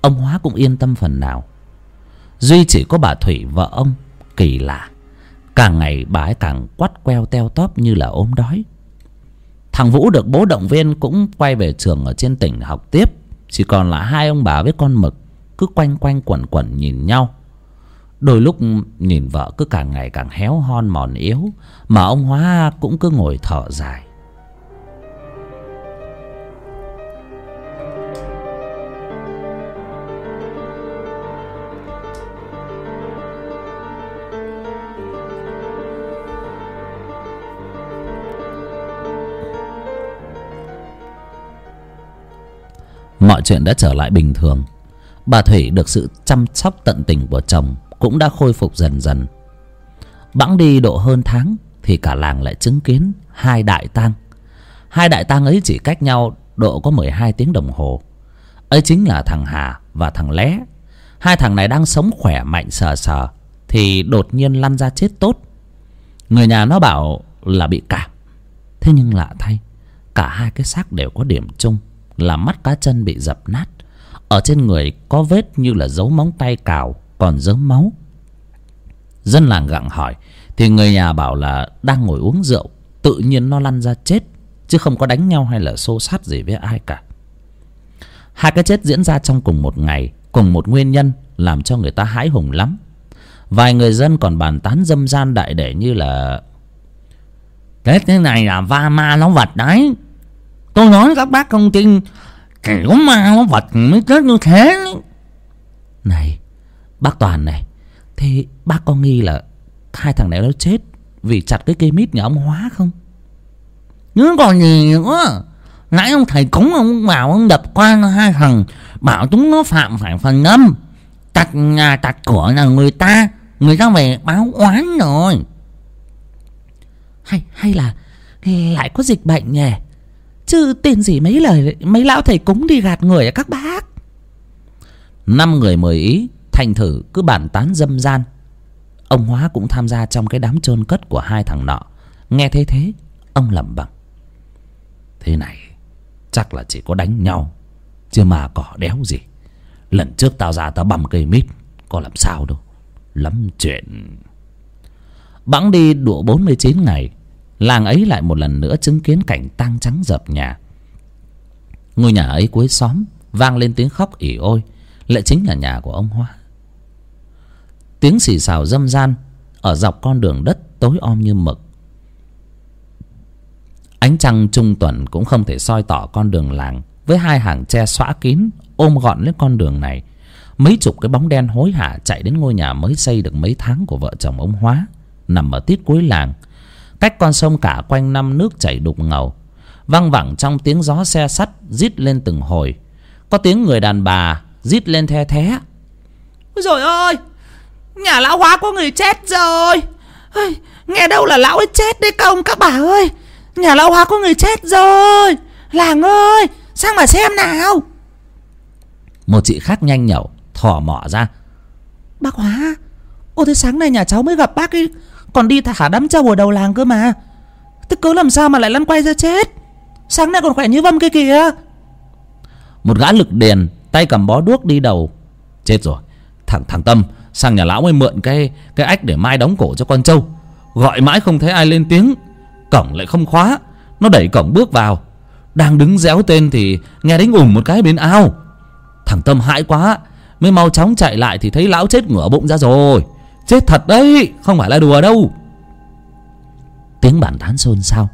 ông hóa cũng yên tâm phần nào. Duy chỉ có bà thủy vợ ông, kỳ lạ. Càng ngày bà ấy càng quắt queo teo tóp như là ốm đói. Thằng vũ được bố động viên cũng quay về trường ở trên tỉnh học tiếp. Chỉ còn là hai ông bà với con mực, cứ quanh quanh quẩn quẩn nhìn nhau đôi lúc nhìn vợ cứ càng ngày càng héo hon mòn yếu, mà ông hóa cũng cứ ngồi thở dài. Mọi chuyện đã trở lại bình thường. Bà thủy được sự chăm sóc tận tình của chồng cũng đã khôi phục dần dần. Bẵng đi độ hơn tháng thì cả làng lại chứng kiến hai đại tang. Hai đại tang ấy chỉ cách nhau độ có mười hai tiếng đồng hồ. Ấy chính là thằng hà và thằng lé. Hai thằng này đang sống khỏe mạnh sờ sờ thì đột nhiên lăn ra chết tốt. Người nhà nó bảo là bị cảm. Thế nhưng lạ thay, cả hai cái xác đều có điểm chung, là mắt cá chân bị dập nát. Ở trên người có vết như là dấu móng tay cào còn dớm máu. Dân làng gặng hỏi, thì người nhà bảo là đang ngồi uống rượu, tự nhiên nó lăn ra chết, chứ không có đánh nhau hay là xô xát gì với ai cả. Hai cái chết diễn ra trong cùng một ngày, cùng một nguyên nhân, làm cho người ta hãi hùng lắm. Vài người dân còn bàn tán dâm gian đại để như là cái thế này là va ma nó vật đấy. Tôi nói các bác không tin, kiểu ma nó vật mới chết như thế. Này bác toàn này thế bác có nghi là hai thằng này nó chết vì chặt cái cây mít nhà ông hóa không? Chứ còn gì nữa. Nãy ông thầy cúng ông bảo ông đập qua hai thằng bảo chúng nó phạm phải phần âm. Chặt nhà chặt cửa là người ta người ta về báo oán rồi. Hay hay là lại có dịch bệnh nhỉ? Chứ tin gì mấy lời mấy lão thầy cúng đi gạt người à các bác? Năm người mời ý thành thử cứ bàn tán dâm gian. Ông hóa cũng tham gia trong cái đám chôn cất của hai thằng nọ. Nghe thấy thế, ông lẩm bẩm. Thế này, chắc là chỉ có đánh nhau, chứ mà cỏ đéo gì. Lần trước tao ra tao băm cây mít, có làm sao đâu. Lắm chuyện. Bẵng đi đụa bốn mươi chín ngày, làng ấy lại một lần nữa chứng kiến cảnh tang trắng dập nhà. Ngôi nhà ấy cuối xóm, vang lên tiếng khóc ỉ ôi, lại chính là nhà của ông hoa tiếng xì xào dâm gian ở dọc con đường đất tối om như mực. Ánh trăng trung tuần cũng không thể soi tỏ con đường làng với hai hàng tre xõa kín ôm gọn lên con đường này. Mấy chục cái bóng đen hối hả chạy đến ngôi nhà mới xây được mấy tháng của vợ chồng ông hóa, nằm ở tít cuối làng. Cách con sông cả quanh năm nước chảy đục ngầu, văng vẳng trong tiếng gió xe sắt rít lên từng hồi. Có tiếng người đàn bà rít lên the thé. Ôi rồi ơi Nhà lão hóa có người chết rồi. Nghe đâu là lão ấy chết đấy công các bà ơi. Nhà lão hóa có người chết rồi. Làng ơi Sang mà xem nào. Một chị khác nhanh nhẩu thò mỏ ra. Bác hóa Ô thế sáng nay nhà cháu mới gặp bác ấy Còn đi thả đám trâu ở đầu làng cơ mà. Thế cớ làm sao mà lại lăn quay ra chết? Sáng nay còn khỏe như vâm kia kìa. Một gã lực điền tay cầm bó đuốc đi đầu. Chết rồi thằng thằng tâm sang nhà lão mới mượn cái cái ách để mai đóng cổ cho con trâu. Gọi mãi không thấy ai lên tiếng. Cổng lại không khóa. Nó đẩy cổng bước vào. Đang đứng réo tên thì nghe đánh ủng một cái bên ao. Thằng tâm hãi quá. Mới mau chóng chạy lại thì thấy lão chết ngửa bụng ra rồi. Chết thật đấy, không phải là đùa đâu. Tiếng bàn tán xôn xao,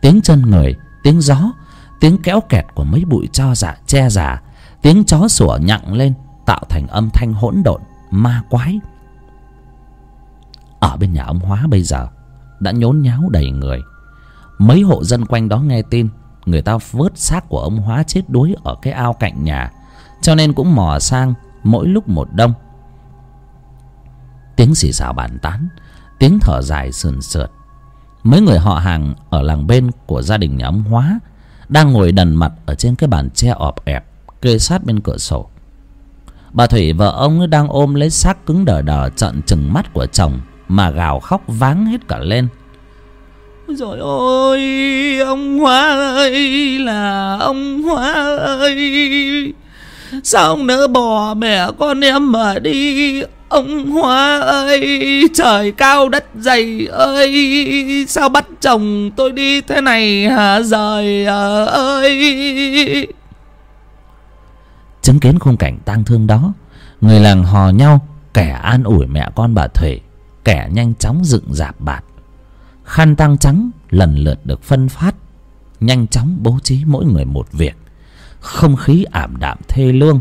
tiếng chân người, tiếng gió, tiếng kéo kẹt của mấy bụi cho giả che giả tiếng chó sủa nhặng lên, tạo thành âm thanh hỗn độn ma quái. Ở bên nhà ông hóa bây giờ đã nhốn nháo đầy người. Mấy hộ dân quanh đó nghe tin người ta vớt xác của ông hóa chết đuối ở cái ao cạnh nhà, cho nên cũng mò sang mỗi lúc một đông. Tiếng xì xào bàn tán, tiếng thở dài sườn sượt. Mấy người họ hàng ở làng bên của gia đình nhà ông hóa đang ngồi đần mặt ở trên cái bàn tre ọp ẹp, kê sát bên cửa sổ bà thủy vợ ông đang ôm lấy xác cứng đờ đờ trợn trừng mắt của chồng, mà gào khóc váng hết cả lên. Rồi ôi, Ông Hóa ơi, Là ông Hóa ơi. Sao ông nỡ bỏ mẹ con em mà đi, Ông Hóa ơi? Trời cao đất dày ơi, Sao bắt chồng tôi đi thế này hả Trời ơi? Chứng kiến khung cảnh tang thương đó. Người làng hò nhau, kẻ an ủi mẹ con bà thủy, kẻ nhanh chóng dựng dạp bạt. Khăn tang trắng lần lượt được phân phát, nhanh chóng bố trí mỗi người một việc. Không khí ảm đạm thê lương.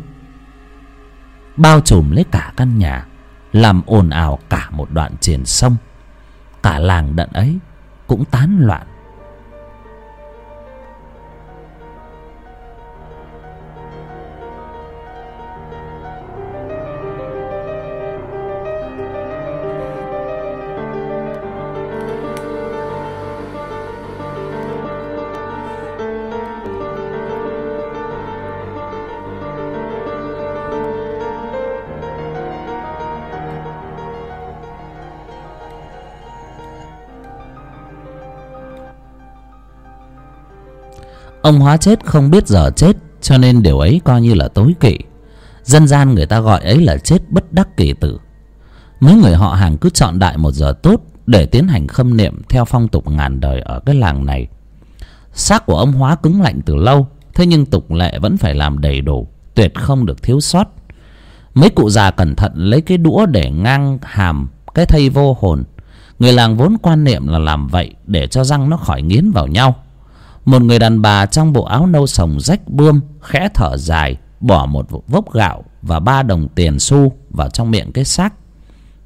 Bao trùm lấy cả căn nhà, làm ồn ào cả một đoạn triền sông. Cả làng đận ấy cũng tán loạn ông hóa chết không biết giờ chết, cho nên điều ấy coi như là tối kỵ. Dân gian người ta gọi ấy là chết bất đắc kỳ tử. Mấy người họ hàng cứ chọn đại một giờ tốt để tiến hành khâm niệm theo phong tục ngàn đời ở cái làng này. Xác của ông hóa cứng lạnh từ lâu, thế nhưng tục lệ vẫn phải làm đầy đủ, tuyệt không được thiếu sót. Mấy cụ già cẩn thận lấy cái đũa để ngang hàm cái thây vô hồn. Người làng vốn quan niệm là làm vậy để cho răng nó khỏi nghiến vào nhau một người đàn bà trong bộ áo nâu sồng rách bươm khẽ thở dài, bỏ một vốc gạo và ba đồng tiền xu vào trong miệng cái xác.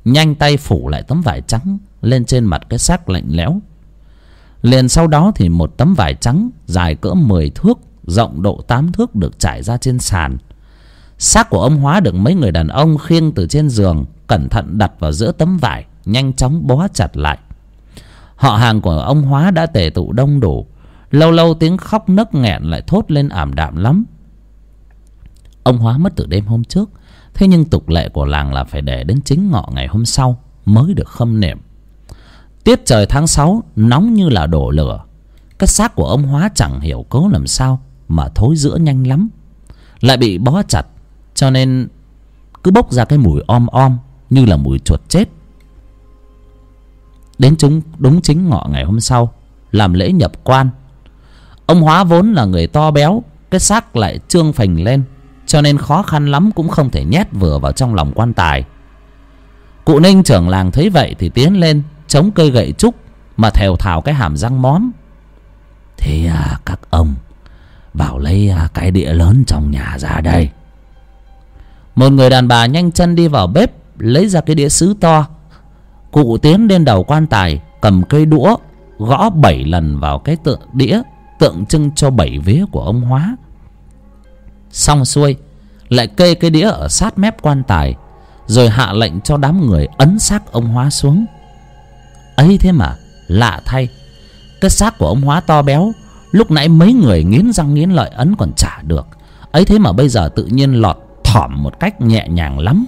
Nhanh tay phủ lại tấm vải trắng lên trên mặt cái xác lạnh lẽo. Liền sau đó thì một tấm vải trắng dài cỡ mười thước, rộng độ tám thước được trải ra trên sàn. Xác của ông hóa được mấy người đàn ông khiêng từ trên giường, cẩn thận đặt vào giữa tấm vải, nhanh chóng bó chặt lại. Họ hàng của ông hóa đã tề tụ đông đủ lâu lâu tiếng khóc nấc nghẹn lại thốt lên ảm đạm lắm. Ông hóa mất từ đêm hôm trước, thế nhưng tục lệ của làng là phải để đến chính ngọ ngày hôm sau mới được khâm niệm. Tiết trời tháng sáu, nóng như là đổ lửa. Cái xác của ông hóa chẳng hiểu cố làm sao mà thối giữa nhanh lắm. Lại bị bó chặt, cho nên cứ bốc ra cái mùi om om như là mùi chuột chết. Đến chúng, đúng chính ngọ ngày hôm sau, làm lễ nhập quan ông hóa vốn là người to béo cái xác lại trương phình lên cho nên khó khăn lắm cũng không thể nhét vừa vào trong lòng quan tài. Cụ ninh trưởng làng thấy vậy thì tiến lên chống cây gậy trúc mà thèo thào cái hàm răng móm. Thế à, các ông Vào lấy à, cái đĩa lớn trong nhà ra đây. Một người đàn bà nhanh chân đi vào bếp Lấy ra cái đĩa sứ to. Cụ tiến lên đầu quan tài Cầm cây đũa Gõ bảy lần vào cái tượng đĩa. Tượng trưng cho bảy vía của ông Hóa. Xong xuôi, Lại kê cái đĩa ở sát mép quan tài, Rồi hạ lệnh cho đám người ấn xác ông Hóa xuống. Ấy thế mà, lạ thay, cái xác của ông hóa to béo, lúc nãy mấy người nghiến răng nghiến lợi ấn còn trả được. Ấy thế mà bây giờ tự nhiên lọt thỏm một cách nhẹ nhàng lắm.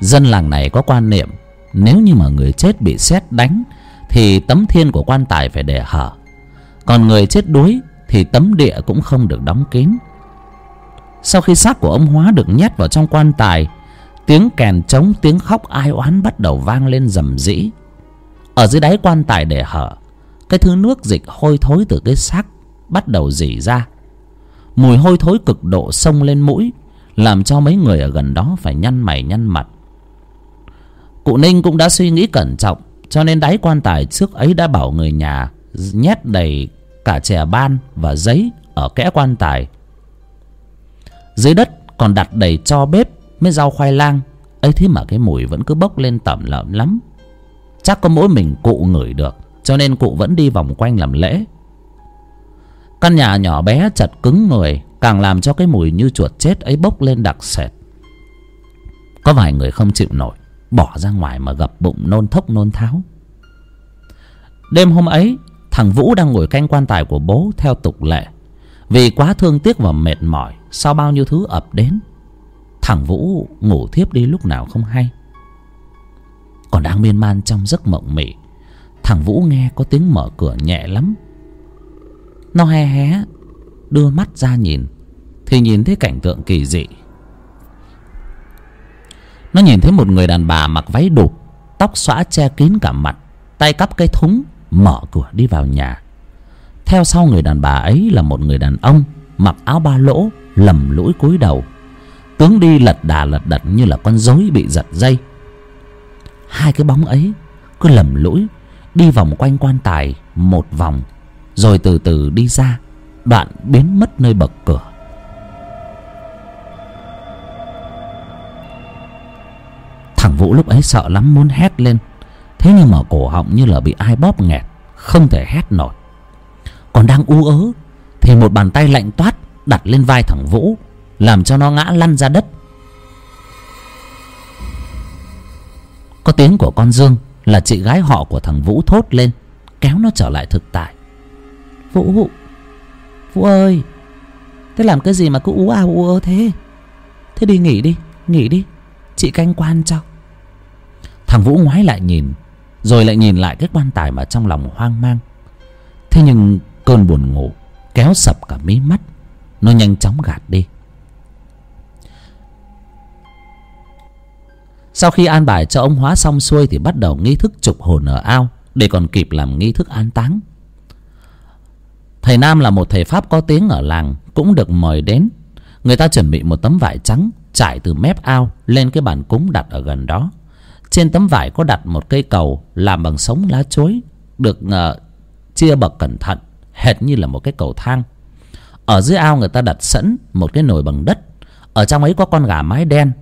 Dân làng này có quan niệm nếu như mà người chết bị sét đánh, thì tấm thiên của quan tài phải để hở. Còn người chết đuối, thì tấm địa cũng không được đóng kín. Sau khi xác của ông hóa được nhét vào trong quan tài, tiếng kèn trống, tiếng khóc ai oán bắt đầu vang lên rầm rĩ. Ở dưới đáy quan tài để hở, cái thứ nước dịch hôi thối từ cái xác bắt đầu rỉ ra. Mùi hôi thối cực độ xông lên mũi, làm cho mấy người ở gần đó phải nhăn mày nhăn mặt cụ ninh cũng đã suy nghĩ cẩn trọng, cho nên đáy quan tài trước ấy đã bảo người nhà nhét đầy cả chè ban và giấy ở kẽ quan tài. Dưới đất còn đặt đầy cho bếp mới rau khoai lang, ấy thế mà cái mùi vẫn cứ bốc lên tẩm lợm lắm. Chắc có mỗi mình cụ ngửi được, cho nên cụ vẫn đi vòng quanh làm lễ. Căn nhà nhỏ bé chật cứng người, càng làm cho cái mùi như chuột chết ấy bốc lên đặc sệt. Có vài người không chịu nổi bỏ ra ngoài mà gập bụng nôn thốc nôn tháo. Đêm hôm ấy, thằng vũ đang ngồi canh quan tài của bố theo tục lệ. Vì quá thương tiếc và mệt mỏi, sau bao nhiêu thứ ập đến, thằng vũ ngủ thiếp đi lúc nào không hay. Còn đang miên man trong giấc mộng mị, thằng vũ nghe có tiếng mở cửa nhẹ lắm. Nó hé hé, đưa mắt ra nhìn, thì nhìn thấy cảnh tượng kỳ dị nó nhìn thấy một người đàn bà mặc váy đục, tóc xõa che kín cả mặt, tay cắp cái thúng, mở cửa đi vào nhà. Theo sau người đàn bà ấy là một người đàn ông mặc áo ba lỗ, lầm lũi cúi đầu. Tướng đi lật đà lật đật như là con rối bị giật dây. Hai cái bóng ấy cứ lầm lũi, đi vòng quanh quan tài một vòng, rồi từ từ đi ra, đoạn biến mất nơi bậc cửa. Vũ lúc ấy sợ lắm muốn hét lên. Thế nhưng mà cổ họng như là bị ai bóp nghẹt, không thể hét nổi. Còn đang u ớ, thì một bàn tay lạnh toát đặt lên vai thằng vũ, làm cho nó ngã lăn ra đất. Có tiếng của con dương là chị gái họ của thằng vũ thốt lên, kéo nó trở lại thực tại. Vũ vũ ơi, thế làm cái gì mà cứ ú ào ú ớ thế? Thế đi nghỉ đi nghỉ đi, chị canh quan cho thằng vũ ngoái lại nhìn, rồi lại nhìn lại cái quan tài mà trong lòng hoang mang. Thế nhưng cơn buồn ngủ kéo sập cả mí mắt, nó nhanh chóng gạt đi. Sau khi an bài cho ông hóa xong xuôi thì bắt đầu nghi thức trục hồn ở ao để còn kịp làm nghi thức an táng. Thầy nam là một thầy pháp có tiếng ở làng cũng được mời đến. Người ta chuẩn bị một tấm vải trắng trải từ mép ao lên cái bàn cúng đặt ở gần đó trên tấm vải có đặt một cây cầu làm bằng sống lá chuối được uh, chia bậc cẩn thận hệt như là một cái cầu thang. Ở dưới ao người ta đặt sẵn một cái nồi bằng đất. Ở trong ấy có con gà mái đen.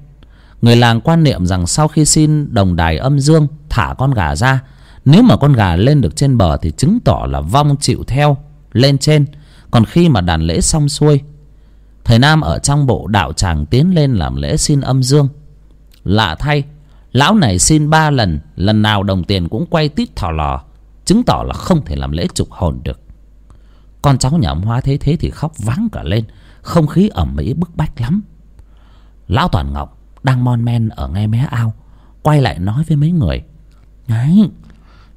Người làng quan niệm rằng sau khi xin đồng đài âm dương thả con gà ra nếu mà con gà lên được trên bờ thì chứng tỏ là vong chịu theo lên trên. Còn khi mà đàn lễ xong xuôi thầy nam ở trong bộ đạo tràng tiến lên làm lễ xin âm dương. Lạ thay lão này xin ba lần lần nào đồng tiền cũng quay tít thò lò, chứng tỏ là không thể làm lễ trục hồn được. Con cháu nhà ông hóa thế thế thì khóc vắng cả lên, không khí ẩm mỹ bức bách lắm. Lão toàn ngọc đang mon men ở ngay mé ao, quay lại nói với mấy người. Đấy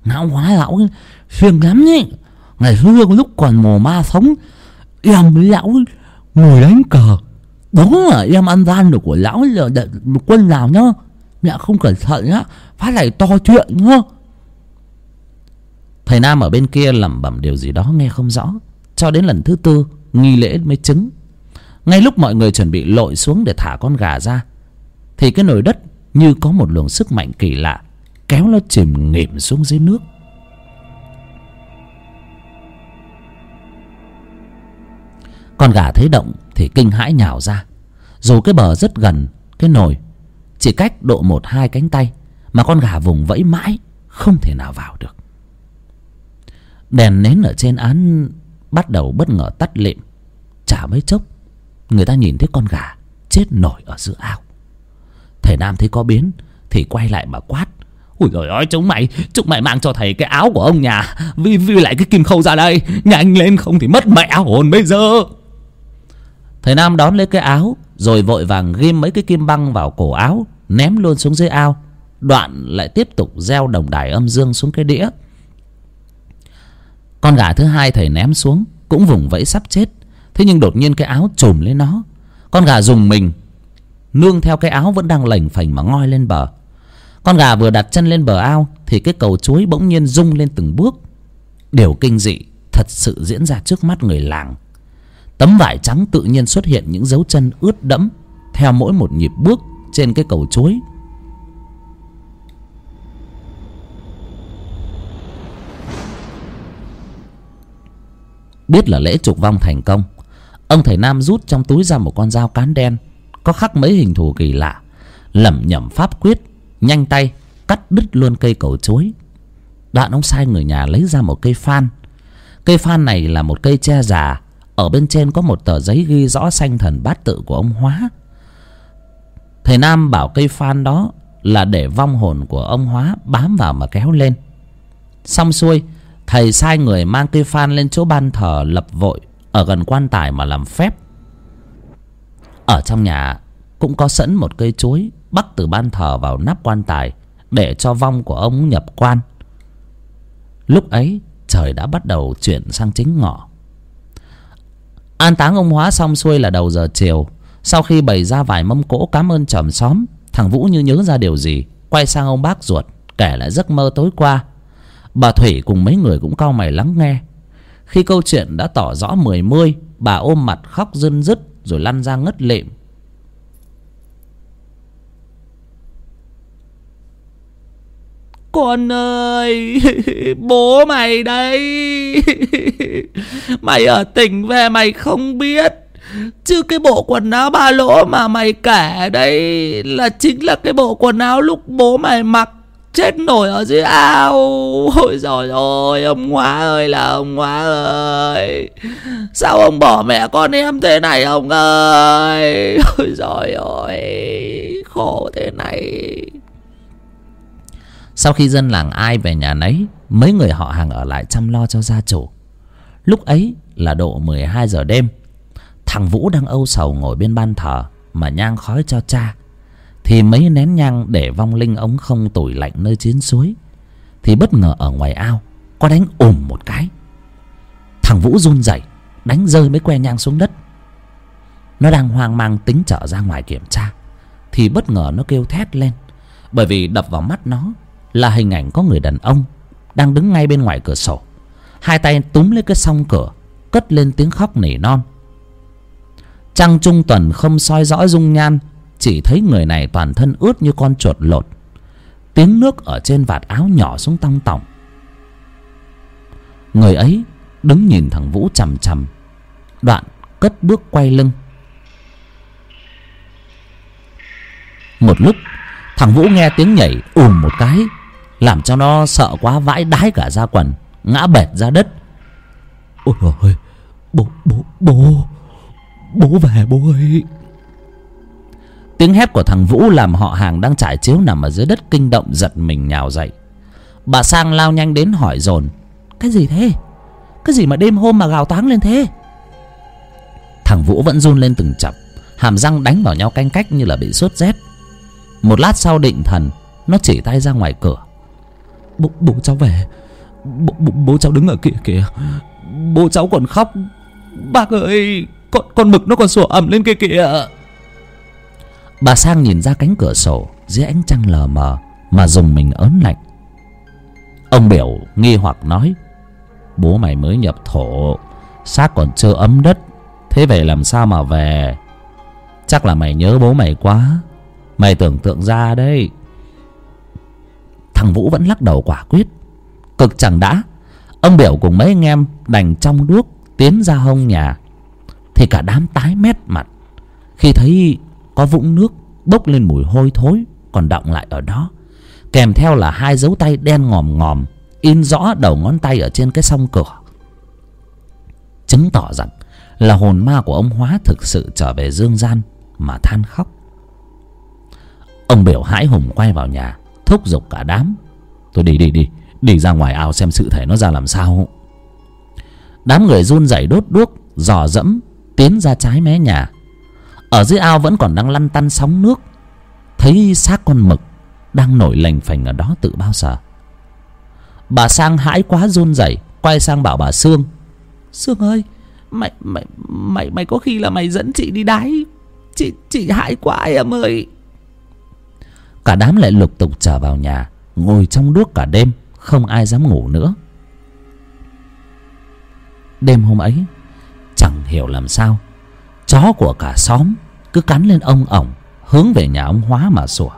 lão hóa lão phiền lắm nhỉ. Ngày xưa lúc còn mồ ma sống, em với lão ngồi đánh cờ. Đúng là em ăn gian được của lão là một quân nào nhá mẹ không cẩn thận nhá, phát lại to chuyện nhá. Thầy nam ở bên kia lẩm bẩm điều gì đó nghe không rõ, cho đến lần thứ tư, nghi lễ mới chứng. Ngay lúc mọi người chuẩn bị lội xuống để thả con gà ra, thì cái nồi đất như có một luồng sức mạnh kỳ lạ kéo nó chìm nghỉm xuống dưới nước. Con gà thấy động thì kinh hãi nhào ra. Dù cái bờ rất gần, cái nồi chỉ cách độ một hai cánh tay mà con gà vùng vẫy mãi không thể nào vào được. Đèn nến ở trên án bắt đầu bất ngờ tắt lịm. Chả mấy chốc, người ta nhìn thấy con gà chết nổi ở giữa ao. Thầy nam thấy có biến thì quay lại mà quát. Ui rồi ôi chúng mày chúng mày mang cho thầy cái áo của ông nhà, vi vi lại cái kim khâu ra đây. Nhanh lên không thì mất mẹ hồn bây giờ thầy nam đón lấy cái áo, rồi vội vàng ghim mấy cái kim băng vào cổ áo, ném luôn xuống dưới ao. Đoạn lại tiếp tục gieo đồng đài âm dương xuống cái đĩa. Con gà thứ hai thầy ném xuống, cũng vùng vẫy sắp chết. Thế nhưng đột nhiên cái áo trùm lên nó. Con gà dùng mình, nương theo cái áo vẫn đang lềnh phềnh mà ngoi lên bờ. Con gà vừa đặt chân lên bờ ao, thì cái cầu chuối bỗng nhiên rung lên từng bước. Điều kinh dị thật sự diễn ra trước mắt người làng tấm vải trắng tự nhiên xuất hiện những dấu chân ướt đẫm theo mỗi một nhịp bước trên cái cầu chuối biết là lễ trục vong thành công, ông thầy nam rút trong túi ra một con dao cán đen, có khắc mấy hình thù kỳ lạ, lẩm nhẩm pháp quyết, nhanh tay cắt đứt luôn cây cầu chuối đoạn ông sai người nhà lấy ra một cây phan. Cây phan này là một cây tre già ở bên trên có một tờ giấy ghi rõ sanh thần bát tự của ông hóa. Thầy nam bảo cây phan đó là để vong hồn của ông hóa bám vào mà kéo lên. Xong xuôi, thầy sai người mang cây phan lên chỗ ban thờ lập vội ở gần quan tài mà làm phép. Ở trong nhà cũng có sẵn một cây chuối bắc từ ban thờ vào nắp quan tài để cho vong của ông nhập quan. Lúc ấy trời đã bắt đầu chuyển sang chính ngọ an táng ông hóa xong xuôi là đầu giờ chiều. Sau khi bày ra vài mâm cỗ cám ơn chòm xóm, thằng vũ như nhớ ra điều gì, quay sang ông bác ruột, kể lại giấc mơ tối qua. Bà thủy cùng mấy người cũng cau mày lắng nghe. Khi câu chuyện đã tỏ rõ mười mươi, bà ôm mặt khóc rưng rứt, rồi lăn ra ngất lịm. Con ơi. *laughs* Bố mày đây. *laughs* Mày ở tỉnh về mày không biết. Chứ cái bộ quần áo ba lỗ mà mày kể đấy Là chính là cái bộ quần áo lúc bố mày mặc. Chết nổi ở dưới ao. Ôi rồi rồi Ông Hóa ơi là ông Hóa ơi. Sao ông bỏ mẹ con em thế này ông ơi? *laughs* Ôi rồi ơi, Khổ thế này sau khi dân làng ai về nhà nấy, mấy người họ hàng ở lại chăm lo cho gia chủ. Lúc ấy là độ mười hai giờ đêm, thằng vũ đang âu sầu ngồi bên ban thờ mà nhang khói cho cha. Thì mấy nén nhang để vong linh ống không tủi lạnh nơi chiến suối. Thì bất ngờ ở ngoài ao, có đánh ùm một cái. Thằng vũ run rẩy, đánh rơi mấy que nhang xuống đất. Nó đang hoang mang tính trở ra ngoài kiểm tra, thì bất ngờ nó kêu thét lên, bởi vì đập vào mắt nó là hình ảnh có người đàn ông đang đứng ngay bên ngoài cửa sổ. Hai tay túm lấy cái song cửa, cất lên tiếng khóc nỉ non. Trăng trung tuần không soi rõ dung nhan, chỉ thấy người này toàn thân ướt như con chuột lột. Tiếng nước ở trên vạt áo nhỏ xuống tong tỏng. Người ấy đứng nhìn thằng vũ chằm chằm. Đoạn cất bước quay lưng. Một lúc thằng vũ nghe tiếng nhảy ùm một cái làm cho nó sợ quá vãi đái cả ra quần ngã bệt ra đất. Ôi ôi bố bố bố bố về bố ơi. Tiếng hét của thằng vũ làm họ hàng đang trải chiếu nằm ở dưới đất kinh động giật mình nhào dậy. Bà sang lao nhanh đến hỏi dồn Cái gì thế? Cái gì mà đêm hôm mà gào toáng lên thế? Thằng vũ vẫn run lên từng chập hàm răng đánh vào nhau canh cách như là bị sốt rét một lát sau định thần nó chỉ tay ra ngoài cửa. Bố, bố cháu về. Bố, bố, bố cháu đứng ở kia kìa. Bố cháu còn khóc. Bác ơi con con mực nó còn sủa ẩm lên kia kìa. Bà sang nhìn ra cánh cửa sổ dưới ánh trăng lờ mờ mà dùng mình ớn lạnh. Ông biểu nghi hoặc nói bố mày mới nhập thổ xác còn chưa ấm đất thế về làm sao mà về? Chắc là mày nhớ bố mày quá mày tưởng tượng ra đấy. Thằng vũ vẫn lắc đầu quả quyết. Cực chẳng đã. Ông biểu cùng mấy anh em đành trong đuốc tiến ra hông nhà. Thì cả đám tái mét mặt. Khi thấy có vũng nước bốc lên mùi hôi thối còn đọng lại ở đó, kèm theo là hai dấu tay đen ngòm ngòm in rõ đầu ngón tay ở trên cái song cửa. Chứng tỏ rằng là hồn ma của ông hóa thực sự trở về dương gian mà than khóc ông biểu hãi hùng quay vào nhà, thúc giục cả đám. Tôi đi đi đi đi ra ngoài ao xem sự thể nó ra làm sao. Đám người run rẩy đốt đuốc, dò dẫm, tiến ra trái mé nhà. Ở dưới ao vẫn còn đang lăn tăn sóng nước. Thấy xác con mực đang nổi lềnh phềnh ở đó tự bao giờ. Bà sang hãi quá run rẩy, quay sang bảo bà sương. Sương ơi, mày mày mày mày có khi là mày dẫn chị đi đáy chị chị hãi quá em ơi cả đám lại lục tục trở vào nhà, ngồi trong đuốc cả đêm, không ai dám ngủ nữa. Đêm hôm ấy, chẳng hiểu làm sao, chó của cả xóm cứ cắn lên ông ổng, hướng về nhà ông hóa mà sủa.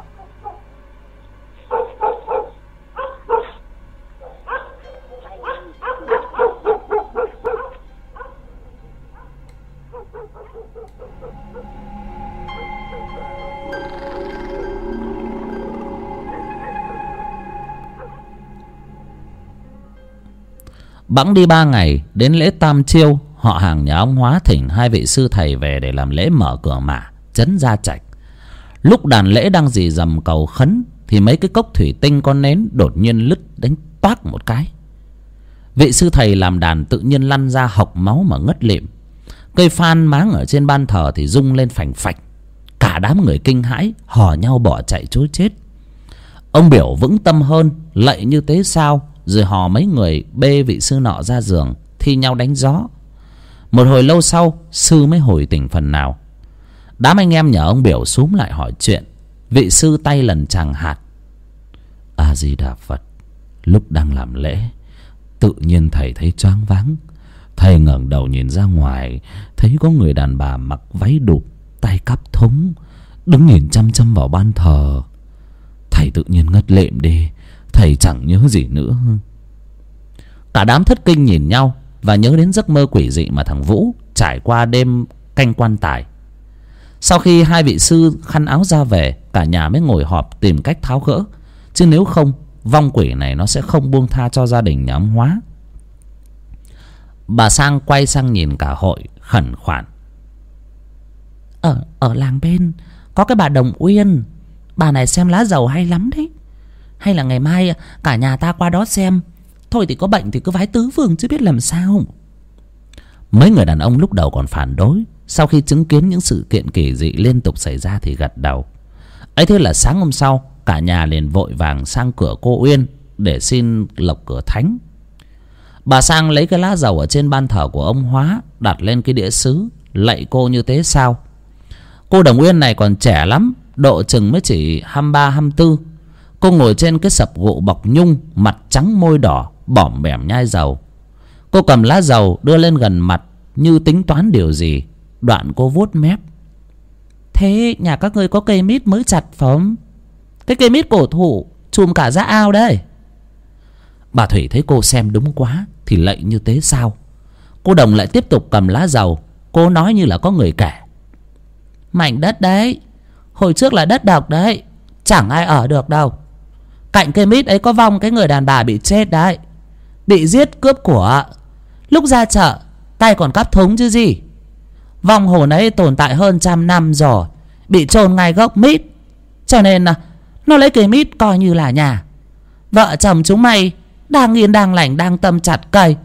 Bẵng đi ba ngày, đến lễ tam chiêu, họ hàng nhà ông hóa thỉnh hai vị sư thầy về để làm lễ mở cửa mả chấn gia trạch. Lúc đàn lễ đang dì dầm cầu khấn, thì mấy cái cốc thủy tinh con nến đột nhiên lứt đánh toác một cái. Vị sư thầy làm đàn tự nhiên lăn ra hộc máu mà ngất lịm. Cây phan máng ở trên ban thờ thì rung lên phành phạch. Cả đám người kinh hãi, hò nhau bỏ chạy chối chết. Ông biểu vững tâm hơn, lạy như thế sao? Rồi hò mấy người bê vị sư nọ ra giường, thi nhau đánh gió. Một hồi lâu sau, sư mới hồi tỉnh phần nào. Đám anh em nhờ ông biểu xúm lại hỏi chuyện. Vị sư tay lần chàng hạt. A di đà phật, lúc đang làm lễ, tự nhiên thầy thấy choáng váng. Thầy ngẩng đầu nhìn ra ngoài, thấy có người đàn bà mặc váy đụp, tay cắp thúng, đứng nhìn chăm chăm vào ban thờ. Thầy tự nhiên ngất lệm đi thầy chẳng nhớ gì nữa. Cả đám thất kinh nhìn nhau và nhớ đến giấc mơ quỷ dị mà thằng vũ trải qua đêm canh quan tài. Sau khi hai vị sư khăn áo ra về, cả nhà mới ngồi họp tìm cách tháo gỡ. Chứ nếu không, vong quỷ này nó sẽ không buông tha cho gia đình nhà ông hóa. Bà sang quay sang nhìn cả hội, khẩn khoản. Ở ở làng bên, có cái bà đồng uyên. Bà này xem lá dầu hay lắm đấy hay là ngày mai à, cả nhà ta qua đó xem. Thôi thì có bệnh thì cứ vái tứ phương chứ biết làm sao. Mấy người đàn ông lúc đầu còn phản đối. Sau khi chứng kiến những sự kiện kỳ dị liên tục xảy ra thì gật đầu. Ấy thế là sáng hôm sau, cả nhà liền vội vàng sang cửa cô uyên để xin lộc cửa thánh. Bà sang lấy cái lá dầu ở trên ban thờ của ông hóa, đặt lên cái đĩa sứ, lạy cô như thế sao? Cô đồng uyên này còn trẻ lắm, độ chừng mới chỉ hăm ba hăm tư cô ngồi trên cái sập gỗ bọc nhung, mặt trắng môi đỏ, bỏm bẻm nhai dầu. Cô cầm lá dầu đưa lên gần mặt, như tính toán điều gì. Đoạn cô vuốt mép. Thế nhà các ngươi có cây mít mới chặt phải không cái cây mít cổ thụ, chùm cả ra ao đấy bà thủy thấy cô xem đúng quá, thì lạy như thế sao? Cô đồng lại tiếp tục cầm lá dầu. Cô nói như là có người kể. Mảnh đất đấy, hồi trước là đất độc đấy, chẳng ai ở được đâu cạnh cây mít ấy có vong cái người đàn bà bị chết đấy. Bị giết cướp của. Lúc ra chợ, tay còn cắp thúng chứ gì. Vong hồn ấy tồn tại hơn trăm năm rồi, bị chôn ngay gốc mít. Cho nên à, nó lấy cây mít coi như là nhà. Vợ chồng chúng mày đang yên, đang lành, đang tâm chặt cây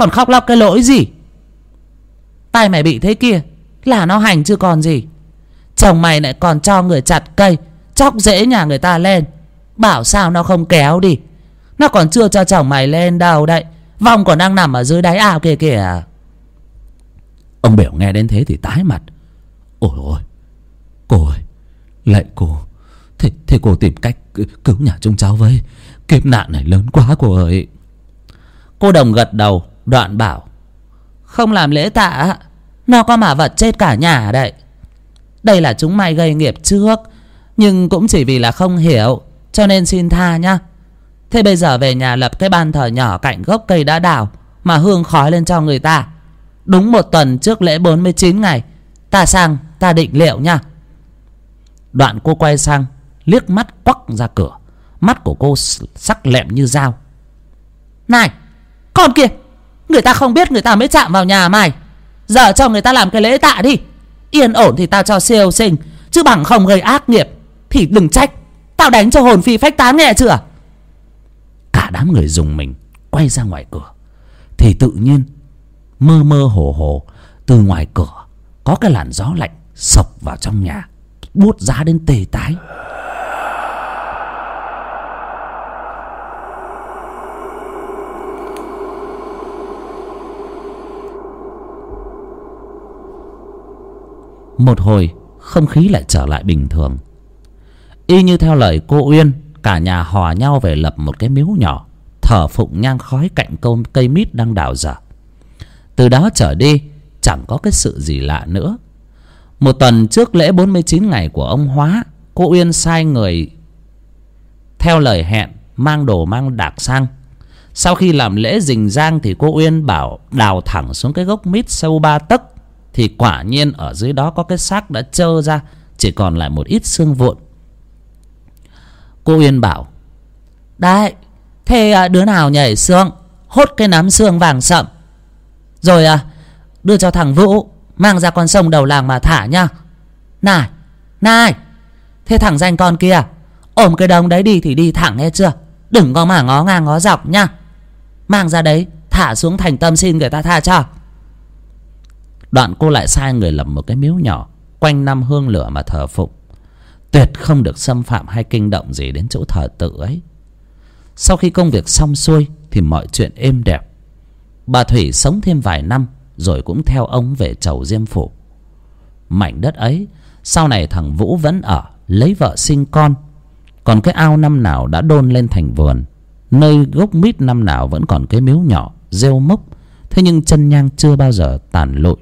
còn khóc lóc cái lỗi gì? Tay mày bị thế kia, là nó hành chứ còn gì? Chồng mày lại còn cho người chặt cây chóc rễ nhà người ta lên bảo sao nó không kéo đi? Nó còn chưa cho chồng mày lên đâu đấy. Vong còn đang nằm ở dưới đáy ao kia kìa. Ông biểu nghe đến thế thì tái mặt. Ôi ôi cô ơi lạy cô. Thế, thế cô tìm cách cứu nhà chúng cháu với. Kiếp nạn này lớn quá cô ơi. Cô đồng gật đầu đoạn bảo không làm lễ tạ nó có mà vật chết cả nhà đấy. Đây là chúng mày gây nghiệp trước nhưng cũng chỉ vì là không hiểu cho nên xin tha nhá. Thế bây giờ về nhà lập cái ban thờ nhỏ cạnh gốc cây đã đào Mà hương khói lên cho người ta. Đúng một tuần trước lễ 49 ngày, Ta sang, ta định liệu nha Đoạn cô quay sang, Liếc mắt quắc ra cửa. Mắt của cô sắc lẹm như dao. Này, Con kia, Người ta không biết người ta mới chạm vào nhà mày. Giờ cho người ta làm cái lễ tạ đi. Yên ổn thì tao cho siêu sinh, Chứ bằng không gây ác nghiệp Thì đừng trách. Tao đánh cho hồn phi phách tán nghe chưa? Cả đám người dùng mình Quay ra ngoài cửa. Thì tự nhiên, Mơ mơ hồ hồ, Từ ngoài cửa, Có cái làn gió lạnh Sộc vào trong nhà, Buốt giá đến tê tái. Một hồi, Không khí lại trở lại bình thường. Y như theo lời cô Uyên, Cả nhà hò nhau về lập một cái miếu nhỏ, Thờ phụng nhang khói cạnh câu cây mít đang đào dở. Từ đó trở đi, Chẳng có cái sự gì lạ nữa. Một tuần trước lễ 49 ngày của ông Hóa, Cô Uyên sai người Theo lời hẹn Mang đồ mang đạc sang. Sau khi làm lễ rình rang Thì cô Uyên bảo đào thẳng xuống cái gốc mít sâu ba tấc, Thì quả nhiên ở dưới đó có cái xác đã trơ ra, Chỉ còn lại một ít xương vụn. Cô Uyên bảo, Đấy, Thế à, đứa nào nhảy xương, Hốt cái nắm xương vàng sậm. Rồi à Đưa cho thằng Vũ, Mang ra con sông đầu làng mà thả nha Này Này, Thế thằng danh con kia, Ôm cái đồng đấy đi thì đi thẳng nghe chưa? Đừng có mà ngó ngang ngó dọc nha Mang ra đấy, Thả xuống thành tâm xin người ta tha cho. Đoạn cô lại sai người lập một cái miếu nhỏ, Quanh năm hương lửa mà thờ phụng. Tuyệt không được xâm phạm hay kinh động gì đến chỗ thờ tự ấy. Sau khi công việc xong xuôi Thì mọi chuyện êm đẹp. Bà Thủy sống thêm vài năm Rồi cũng theo ông về chầu diêm phủ. Mảnh đất ấy, Sau này thằng Vũ vẫn ở Lấy vợ sinh con. Còn cái ao năm nào đã đôn lên thành vườn, Nơi gốc mít năm nào vẫn còn cái miếu nhỏ, Rêu mốc. Thế nhưng chân nhang chưa bao giờ tàn lụi.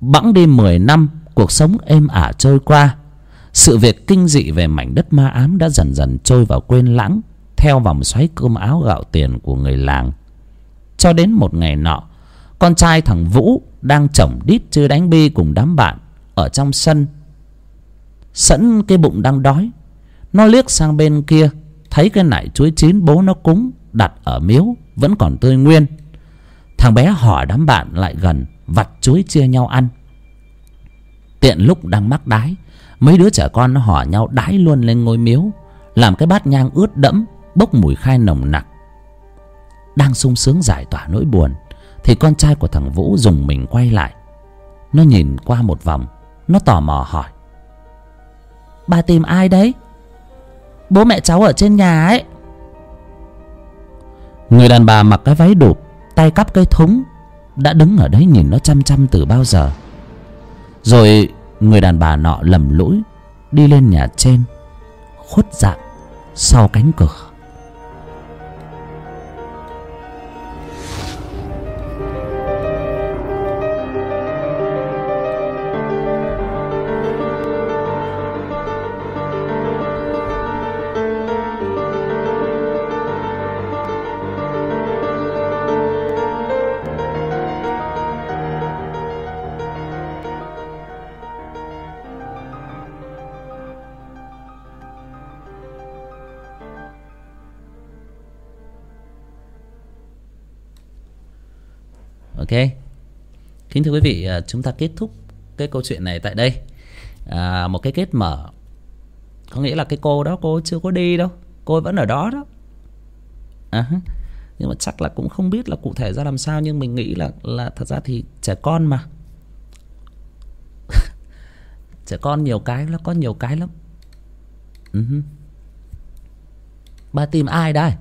Bẵng đi mười năm, Cuộc sống êm ả trôi qua sự việc kinh dị về mảnh đất ma ám đã dần dần trôi vào quên lãng, theo vòng xoáy cơm áo gạo tiền của người làng. Cho đến một ngày nọ, con trai thằng vũ đang chồng đít chơi đánh bi cùng đám bạn ở trong sân. Sẵn cái bụng đang đói, nó liếc sang bên kia, thấy cái nải chuối chín bố nó cúng đặt ở miếu vẫn còn tươi nguyên. Thằng bé hỏi đám bạn lại gần vặt chuối chia nhau ăn. Tiện lúc đang mắc đái mấy đứa trẻ con nó hò nhau đái luôn lên ngôi miếu, làm cái bát nhang ướt đẫm, bốc mùi khai nồng nặc. Đang sung sướng giải tỏa nỗi buồn, thì con trai của thằng vũ dùng mình quay lại. Nó nhìn qua một vòng, nó tò mò hỏi. Bà tìm ai đấy? Bố mẹ cháu ở trên nhà ấy. Người đàn bà mặc cái váy đụp, tay cắp cây thúng, đã đứng ở đấy nhìn nó chăm chăm từ bao giờ. Rồi người đàn bà nọ lầm lũi, đi lên nhà trên, khuất dạng sau cánh cửa. Ok? Kính thưa quý vị à, chúng ta kết thúc cái câu chuyện này tại đây. À, một cái kết mở. Có nghĩa là cái cô đó cô chưa có đi đâu. Cô vẫn ở đó đó. À, nhưng mà chắc là cũng không biết là cụ thể ra làm sao nhưng mình nghĩ là là thật ra thì trẻ con mà. *laughs* Trẻ con nhiều cái nó có nhiều cái lắm. Uh-huh. ba tìm ai đây?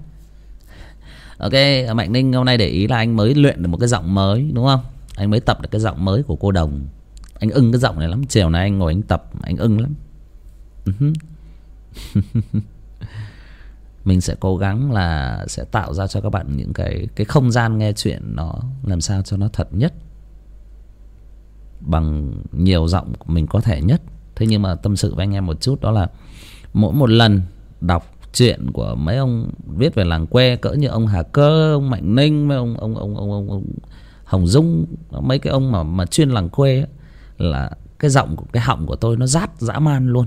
Ok, mạnh ninh, hôm nay để ý là anh mới luyện được một cái giọng mới, đúng không? Anh mới tập được cái giọng mới của cô đồng. Anh ưng cái giọng này lắm. Chiều nay anh ngồi anh tập, anh ưng lắm. *laughs* Mình sẽ cố gắng là sẽ tạo ra cho các bạn những cái cái không gian nghe chuyện nó làm sao cho nó thật nhất. Bằng nhiều giọng mình có thể nhất. Thế nhưng mà tâm sự với anh em một chút, đó là mỗi một lần đọc chuyện của mấy ông viết về làng quê cỡ như ông Hà Cơ, ông Mạnh Ninh, mấy ông ông ông ông, ông, ông Hồng Dung, mấy cái ông mà mà chuyên làng quê ấy, là cái giọng của cái họng của tôi nó rát dã man luôn.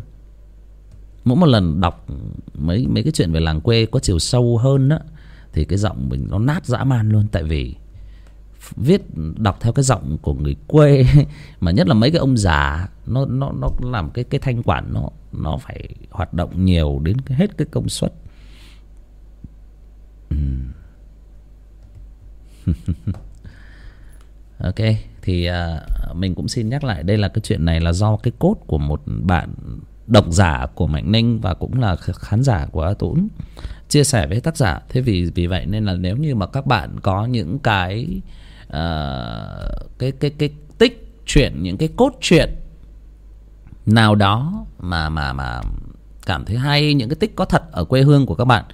Mỗi một lần đọc mấy mấy cái chuyện về làng quê có chiều sâu hơn á thì cái giọng mình nó nát dã man luôn tại vì viết đọc theo cái giọng của người quê *laughs* mà nhất là mấy cái ông già nó nó nó làm cái cái thanh quản nó nó phải hoạt động nhiều đến hết cái công suất. Ừ. *laughs* Ok thì uh, mình cũng xin nhắc lại đây là cái chuyện này là do cái cốt của một bạn độc giả của mạnh ninh và cũng là khán giả của a tũng chia sẻ với tác giả. Thế vì vì vậy nên là nếu như mà các bạn có những cái uh, cái cái cái tích chuyện những cái cốt truyện nào đó mà mà mà cảm thấy hay, những cái tích có thật ở quê hương của các bạn,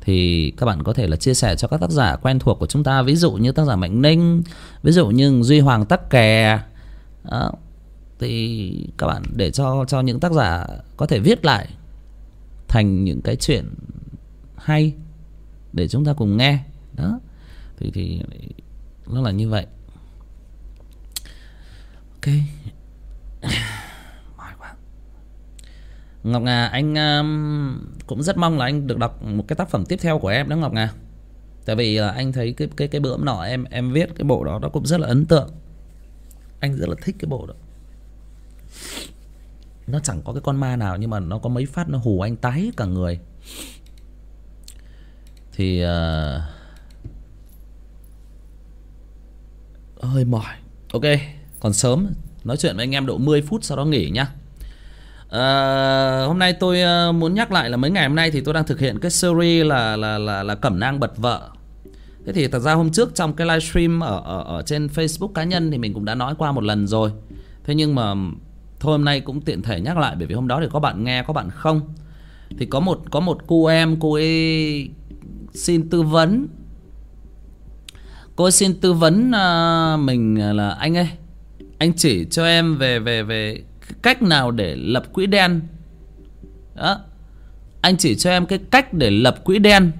thì các bạn có thể là chia sẻ cho các tác giả quen thuộc của chúng ta. Ví dụ như tác giả mạnh ninh, ví dụ như duy hoàng tắc kè. Đó. thì các bạn để cho cho những tác giả có thể viết lại thành những cái chuyện hay để chúng ta cùng nghe. Đó, thì thì nó là như vậy. Ok ngọc ngà anh um, cũng rất mong là anh được đọc một cái tác phẩm tiếp theo của em đó ngọc ngà. Tại vì là anh thấy cái cái cái bữa nọ em em viết cái bộ đó nó cũng rất là ấn tượng. Anh rất là thích cái bộ đó. Nó chẳng có cái con ma nào nhưng mà nó có mấy phát nó hù anh tái cả người. Thì uh, hơi mỏi. Ok còn sớm. Nói chuyện với anh em độ 10 phút sau đó nghỉ nhá à, hôm nay tôi ờ, muốn nhắc lại là mấy ngày hôm nay thì tôi đang thực hiện cái series là là là là cẩm nang bật vợ. Thế thì thật ra hôm trước trong cái livestream ở ở ở trên Facebook cá nhân thì mình cũng đã nói qua một lần rồi. Thế nhưng mà thôi hôm nay cũng tiện thể nhắc lại bởi vì hôm đó thì có bạn nghe có bạn không? Thì có một có một cô em cô ấy xin tư vấn. Cô ấy xin tư vấn uh, mình là anh ơi anh chỉ cho em về về về cách nào để lập quỹ đen? Đó. Anh chỉ cho em cái cách để lập quỹ đen.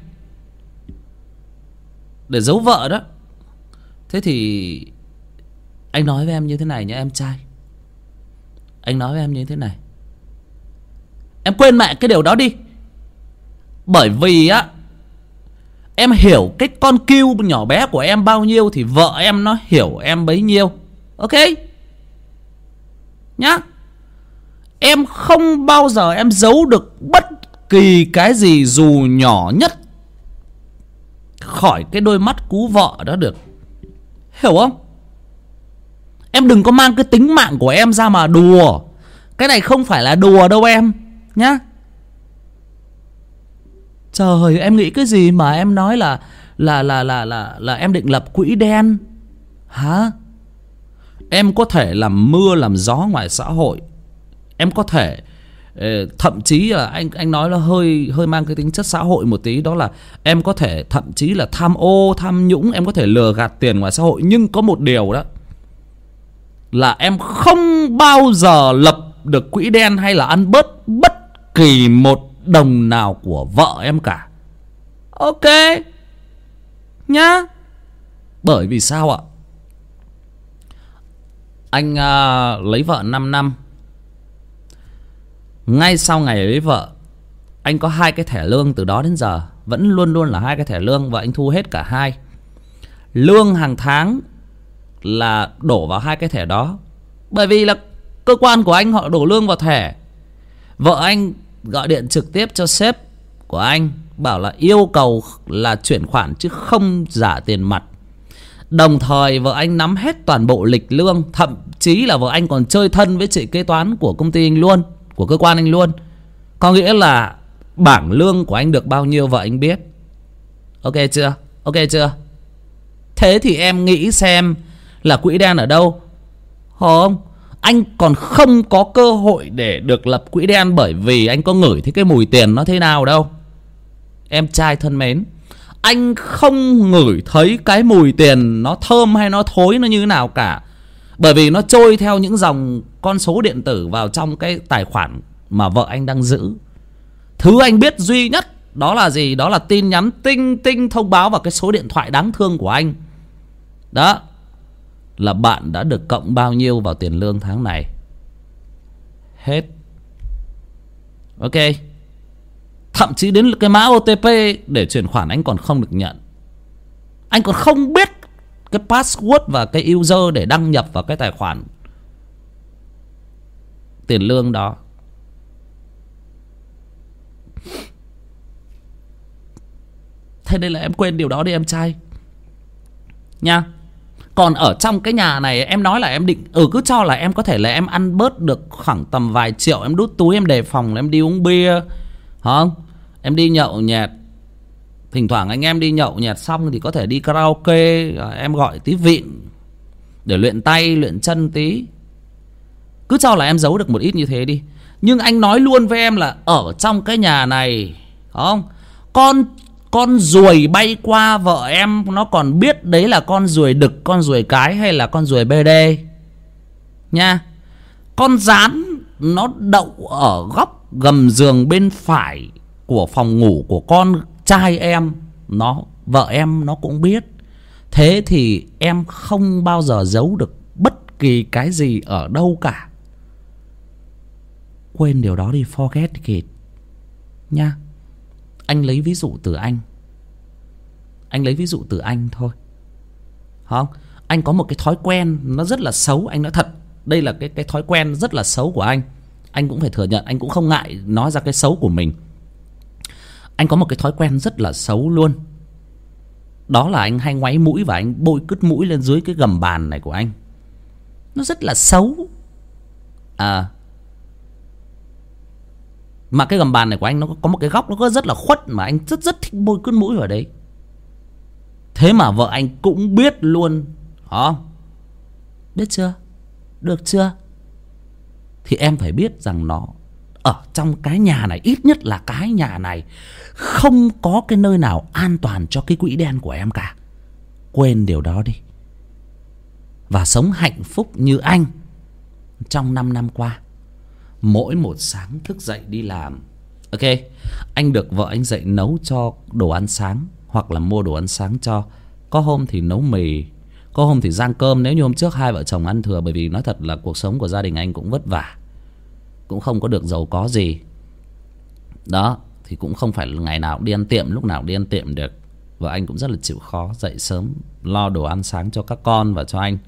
Để giấu vợ đó. Thế thì anh nói với em như thế này nhé, em trai. Anh nói với em như thế này. Em quên mẹ cái điều đó đi. Bởi vì á, em hiểu cái con kiêu nhỏ bé của em bao nhiêu thì vợ em nó hiểu em bấy nhiêu. Ok? Nhá em không bao giờ em giấu được bất kỳ cái gì dù nhỏ nhất khỏi cái đôi mắt cú vợ đó được. Hiểu không? Em đừng có mang cái tính mạng của em ra mà đùa. Cái này không phải là đùa đâu em, nhá. Trời, em nghĩ cái gì mà em nói là là là là là là em định lập quỹ đen? Hả? Em có thể làm mưa, làm gió ngoài xã hội em có thể ờ, thậm chí là anh anh nói là hơi hơi mang cái tính chất xã hội một tí đó là em có thể thậm chí là tham ô tham nhũng em có thể lừa gạt tiền ngoài xã hội. Nhưng có một điều đó là em không bao giờ lập được quỹ đen hay là ăn bớt bất kỳ một đồng nào của vợ em cả. Ok nhá. Bởi vì sao ạ? Anh uh, lấy vợ 5 năm ngay sau ngày lấy vợ, anh có hai cái thẻ lương từ đó đến giờ. Vẫn luôn luôn là hai cái thẻ lương và anh thu hết cả hai. Lương hàng tháng là đổ vào hai cái thẻ đó. Bởi vì là cơ quan của anh họ đổ lương vào thẻ. Vợ anh gọi điện trực tiếp cho sếp của anh, bảo là yêu cầu là chuyển khoản chứ không giả tiền mặt. Đồng thời vợ anh nắm hết toàn bộ lịch lương, thậm chí là vợ anh còn chơi thân với chị kế toán của công ty anh luôn của cơ quan anh luôn. Có nghĩa là bảng lương của anh được bao nhiêu vợ anh biết? Ok chưa? Ok chưa? Thế thì em nghĩ xem là quỹ đen ở đâu. Không anh còn không có cơ hội để được lập quỹ đen bởi vì anh có ngửi thấy cái mùi tiền nó thế nào đâu. Em trai thân mến, anh không ngửi thấy cái mùi tiền nó thơm hay nó thối nó như thế nào cả. Bởi vì nó trôi theo những dòng con số điện tử vào trong cái tài khoản mà vợ anh đang giữ. Thứ anh biết duy nhất đó là gì? Đó là tin nhắn tinh tinh thông báo vào cái số điện thoại đáng thương của anh. Đó, là bạn đã được cộng bao nhiêu vào tiền lương tháng này? Hết. Ok. Thậm chí đến cái mã otp để chuyển khoản anh còn không được nhận. Anh còn không biết cái password và cái user để đăng nhập vào cái tài khoản tiền lương đó. Thế nên là em quên điều đó đi em trai. Nha. Còn ở trong cái nhà này, em nói là em định ừ cứ cho là em có thể là em ăn bớt được khoảng tầm vài triệu, em đút túi, em đề phòng là em đi uống bia không? Em đi nhậu nhẹt. Thỉnh thoảng anh em đi nhậu nhẹt xong thì có thể đi karaoke em gọi tí vịn để luyện tay, luyện chân tí cứ cho là em giấu được một ít như thế đi. Nhưng anh nói luôn với em là ở trong cái nhà này không? Con con ruồi bay qua vợ em, nó còn biết đấy là con ruồi đực, con ruồi cái hay là con ruồi bd nha. Con rán, nó đậu ở góc gầm giường bên phải của phòng ngủ của con trai em. Nó, vợ em nó cũng biết. Thế thì em không bao giờ giấu được bất kỳ cái gì ở đâu cả quên điều đó đi, forget it nha, anh lấy ví dụ từ anh. Anh lấy ví dụ từ anh thôi. Không anh có một cái thói quen nó rất là xấu, anh nói thật. Đây là cái cái thói quen rất là xấu của anh. Anh cũng phải thừa nhận, anh cũng không ngại nói ra cái xấu của mình. Anh có một cái thói quen rất là xấu luôn. Đó là anh hay ngoáy mũi và anh bôi cứt mũi lên dưới cái gầm bàn này của anh. Nó rất là xấu. À mà cái gầm bàn này của anh nó có một cái góc nó có rất là khuất mà anh rất rất thích bôi cứt mũi vào đấy. Thế mà vợ anh cũng biết luôn, hả? Biết chưa? Được chưa? Thì em phải biết rằng nó ở trong cái nhà này, ít nhất là cái nhà này, không có cái nơi nào an toàn cho cái quỹ đen của em cả. Quên điều đó đi. Và sống hạnh phúc như anh trong 5 năm qua mỗi một sáng thức dậy đi làm. Ok, anh được vợ anh dậy nấu cho đồ ăn sáng hoặc là mua đồ ăn sáng cho. Có hôm thì nấu mì, có hôm thì rang cơm. Nếu như hôm trước hai vợ chồng ăn thừa, bởi vì nói thật là cuộc sống của gia đình anh cũng vất vả, cũng không có được giàu có gì. Đó, thì cũng không phải ngày nào cũng đi ăn tiệm, lúc nào cũng đi ăn tiệm được. Vợ anh cũng rất là chịu khó dậy sớm, lo đồ ăn sáng cho các con và cho anh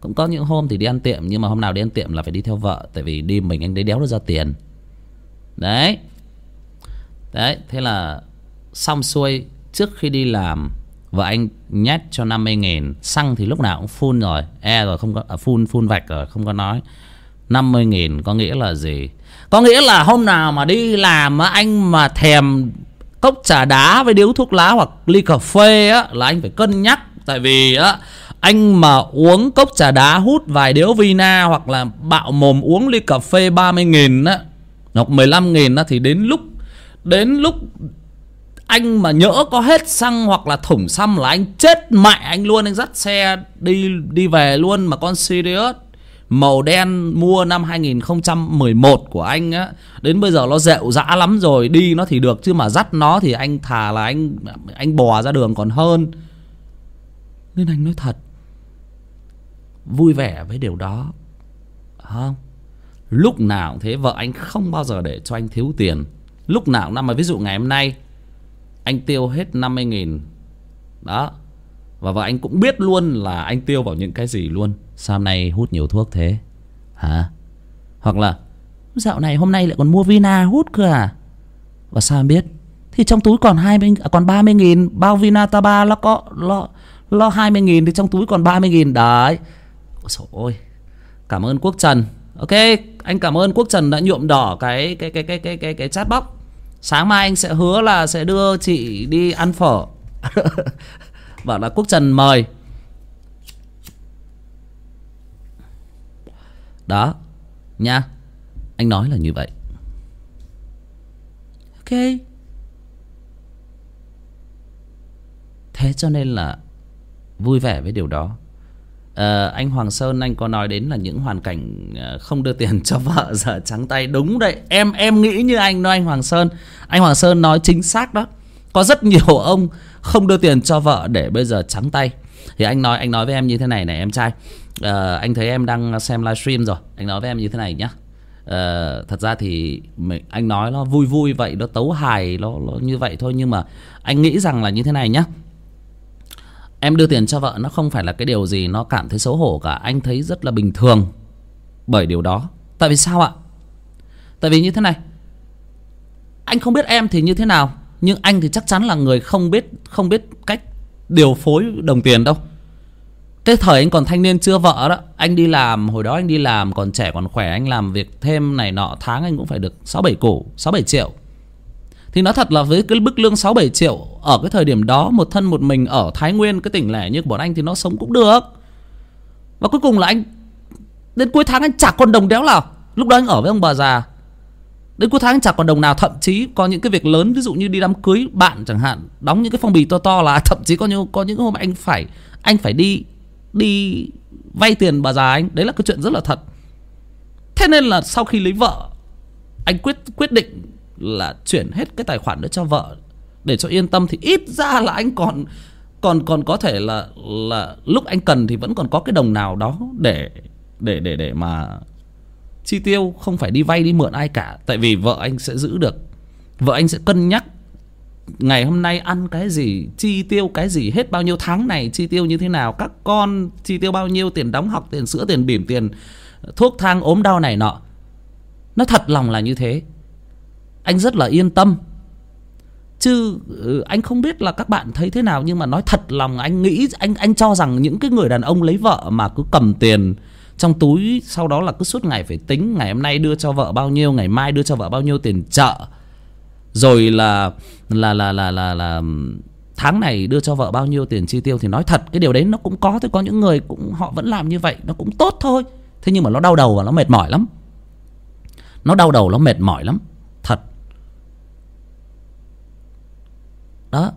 cũng có những hôm thì đi ăn tiệm nhưng mà hôm nào đi ăn tiệm là phải đi theo vợ tại vì đi mình anh đấy đéo được ra tiền. Đấy. Đấy thế là xong xuôi. Trước khi đi làm vợ anh nhét cho 50 nghìn. Xăng thì lúc nào cũng phun rồi e rồi không có à, phun phun vạch rồi không có nói. 50 nghìn có nghĩa là gì? Có nghĩa là hôm nào mà đi làm á anh mà thèm cốc trà đá với điếu thuốc lá hoặc ly cà phê á là anh phải cân nhắc. Tại vì á anh mà uống cốc trà đá hút vài điếu vina hoặc là bạo mồm uống ly cà phê 30 nghìn á, hoặc 15 nghìn á, thì đến lúc đến lúc anh mà nhỡ có hết xăng hoặc là thủng xăm là anh chết mẹ anh luôn, anh dắt xe đi đi về luôn. Mà con Sirius, màu đen mua năm 2011 của anh á, đến bây giờ nó dẹo dã lắm rồi, đi nó thì được chứ mà dắt nó thì anh thà là anh anh bò ra đường còn hơn. Nên anh nói thật vui vẻ với điều đó không lúc nào thế vợ anh không bao giờ để cho anh thiếu tiền. Lúc nào năm mà ví dụ ngày hôm nay anh tiêu hết 50 nghìn đó và vợ anh cũng biết luôn là anh tiêu vào những cái gì luôn. Sao hôm nay hút nhiều thuốc thế? Hả? Hoặc là dạo này hôm nay lại còn mua vina hút cơ à? Và sao em biết? Thì trong túi còn hai mươi à, còn ba mươi nghìn bao vina taba nó có lo lo hai mươi nghìn thì trong túi còn ba mươi nghìn. Đấy ôi ôi cảm ơn quốc trần. Ok, anh cảm ơn quốc trần đã nhuộm đỏ cái cái cái cái cái cái cái chat box. Sáng mai anh sẽ hứa là sẽ đưa chị đi ăn phở. *laughs* Bảo là quốc trần mời. Đó. Nha, anh nói là như vậy. Ok. Thế cho nên là vui vẻ với điều đó. Ờ, anh Hoàng Sơn anh có nói đến là những hoàn cảnh ờ, không đưa tiền *laughs* cho vợ giờ trắng tay. Đúng đấy em em nghĩ như anh nói anh Hoàng Sơn. Anh Hoàng Sơn nói chính xác đó. Có rất nhiều ông không đưa tiền cho vợ để bây giờ trắng tay. Thì anh nói anh nói với em như thế này này em trai. À, anh thấy em đang xem livestream rồi. Anh nói với em như thế này nhá. Ờ, thật ra thì mình, anh nói nó vui vui vậy nó tấu hài nó, nó như vậy thôi. Nhưng mà anh nghĩ rằng là như thế này nhá em đưa tiền cho vợ, nó không phải là cái điều gì nó cảm thấy xấu hổ cả. Anh thấy rất là bình thường bởi điều đó. Tại vì sao ạ? Tại vì như thế này. Anh không biết em thì như thế nào, nhưng anh thì chắc chắn là người không biết không biết cách điều phối đồng tiền đâu. Cái thời anh còn thanh niên chưa vợ đó, anh đi làm, hồi đó anh đi làm còn trẻ còn khỏe, anh làm việc thêm này nọ, tháng anh cũng phải được sáu bảy củ sáu bảy triệu thì nói thật là với cái mức lương 6-7 triệu Ở cái thời điểm đó Một thân một mình ở Thái Nguyên Cái tỉnh lẻ như bọn anh thì nó sống cũng được. Và cuối cùng là anh Đến cuối tháng anh chả còn đồng đéo nào. Lúc đó anh ở với ông bà già. Đến cuối tháng anh chả còn đồng nào Thậm chí có những cái việc lớn Ví dụ như đi đám cưới bạn chẳng hạn Đóng những cái phong bì to to là Thậm chí có những, có những hôm anh phải Anh phải đi Đi vay tiền bà già anh. Đấy là cái chuyện rất là thật. Thế nên là sau khi lấy vợ Anh quyết quyết định là chuyển hết cái tài khoản đó cho vợ. Để cho yên tâm thì ít ra là anh còn còn còn có thể là là lúc anh cần thì vẫn còn có cái đồng nào đó để để để để mà chi tiêu, không phải đi vay đi mượn ai cả. Tại vì vợ anh sẽ giữ được. Vợ anh sẽ cân nhắc ngày hôm nay ăn cái gì, chi tiêu cái gì, hết bao nhiêu tháng này, chi tiêu như thế nào, các con chi tiêu bao nhiêu, tiền đóng học, tiền sữa, tiền bỉm, tiền thuốc thang, ốm đau này nọ. Nó thật lòng là như thế anh rất là yên tâm. Chứ ừ, anh không biết là các bạn thấy thế nào, nhưng mà nói thật lòng, anh nghĩ, anh anh cho rằng những cái người đàn ông lấy vợ mà cứ cầm tiền trong túi, sau đó là cứ suốt ngày phải tính ngày hôm nay đưa cho vợ bao nhiêu, ngày mai đưa cho vợ bao nhiêu tiền chợ rồi là là là là là là tháng này đưa cho vợ bao nhiêu tiền chi tiêu thì nói thật, cái điều đấy nó cũng có thôi có những người cũng, họ vẫn làm như vậy, nó cũng tốt thôi. Thế nhưng mà nó đau đầu và nó mệt mỏi lắm. Nó đau đầu, nó mệt mỏi lắm thật đó.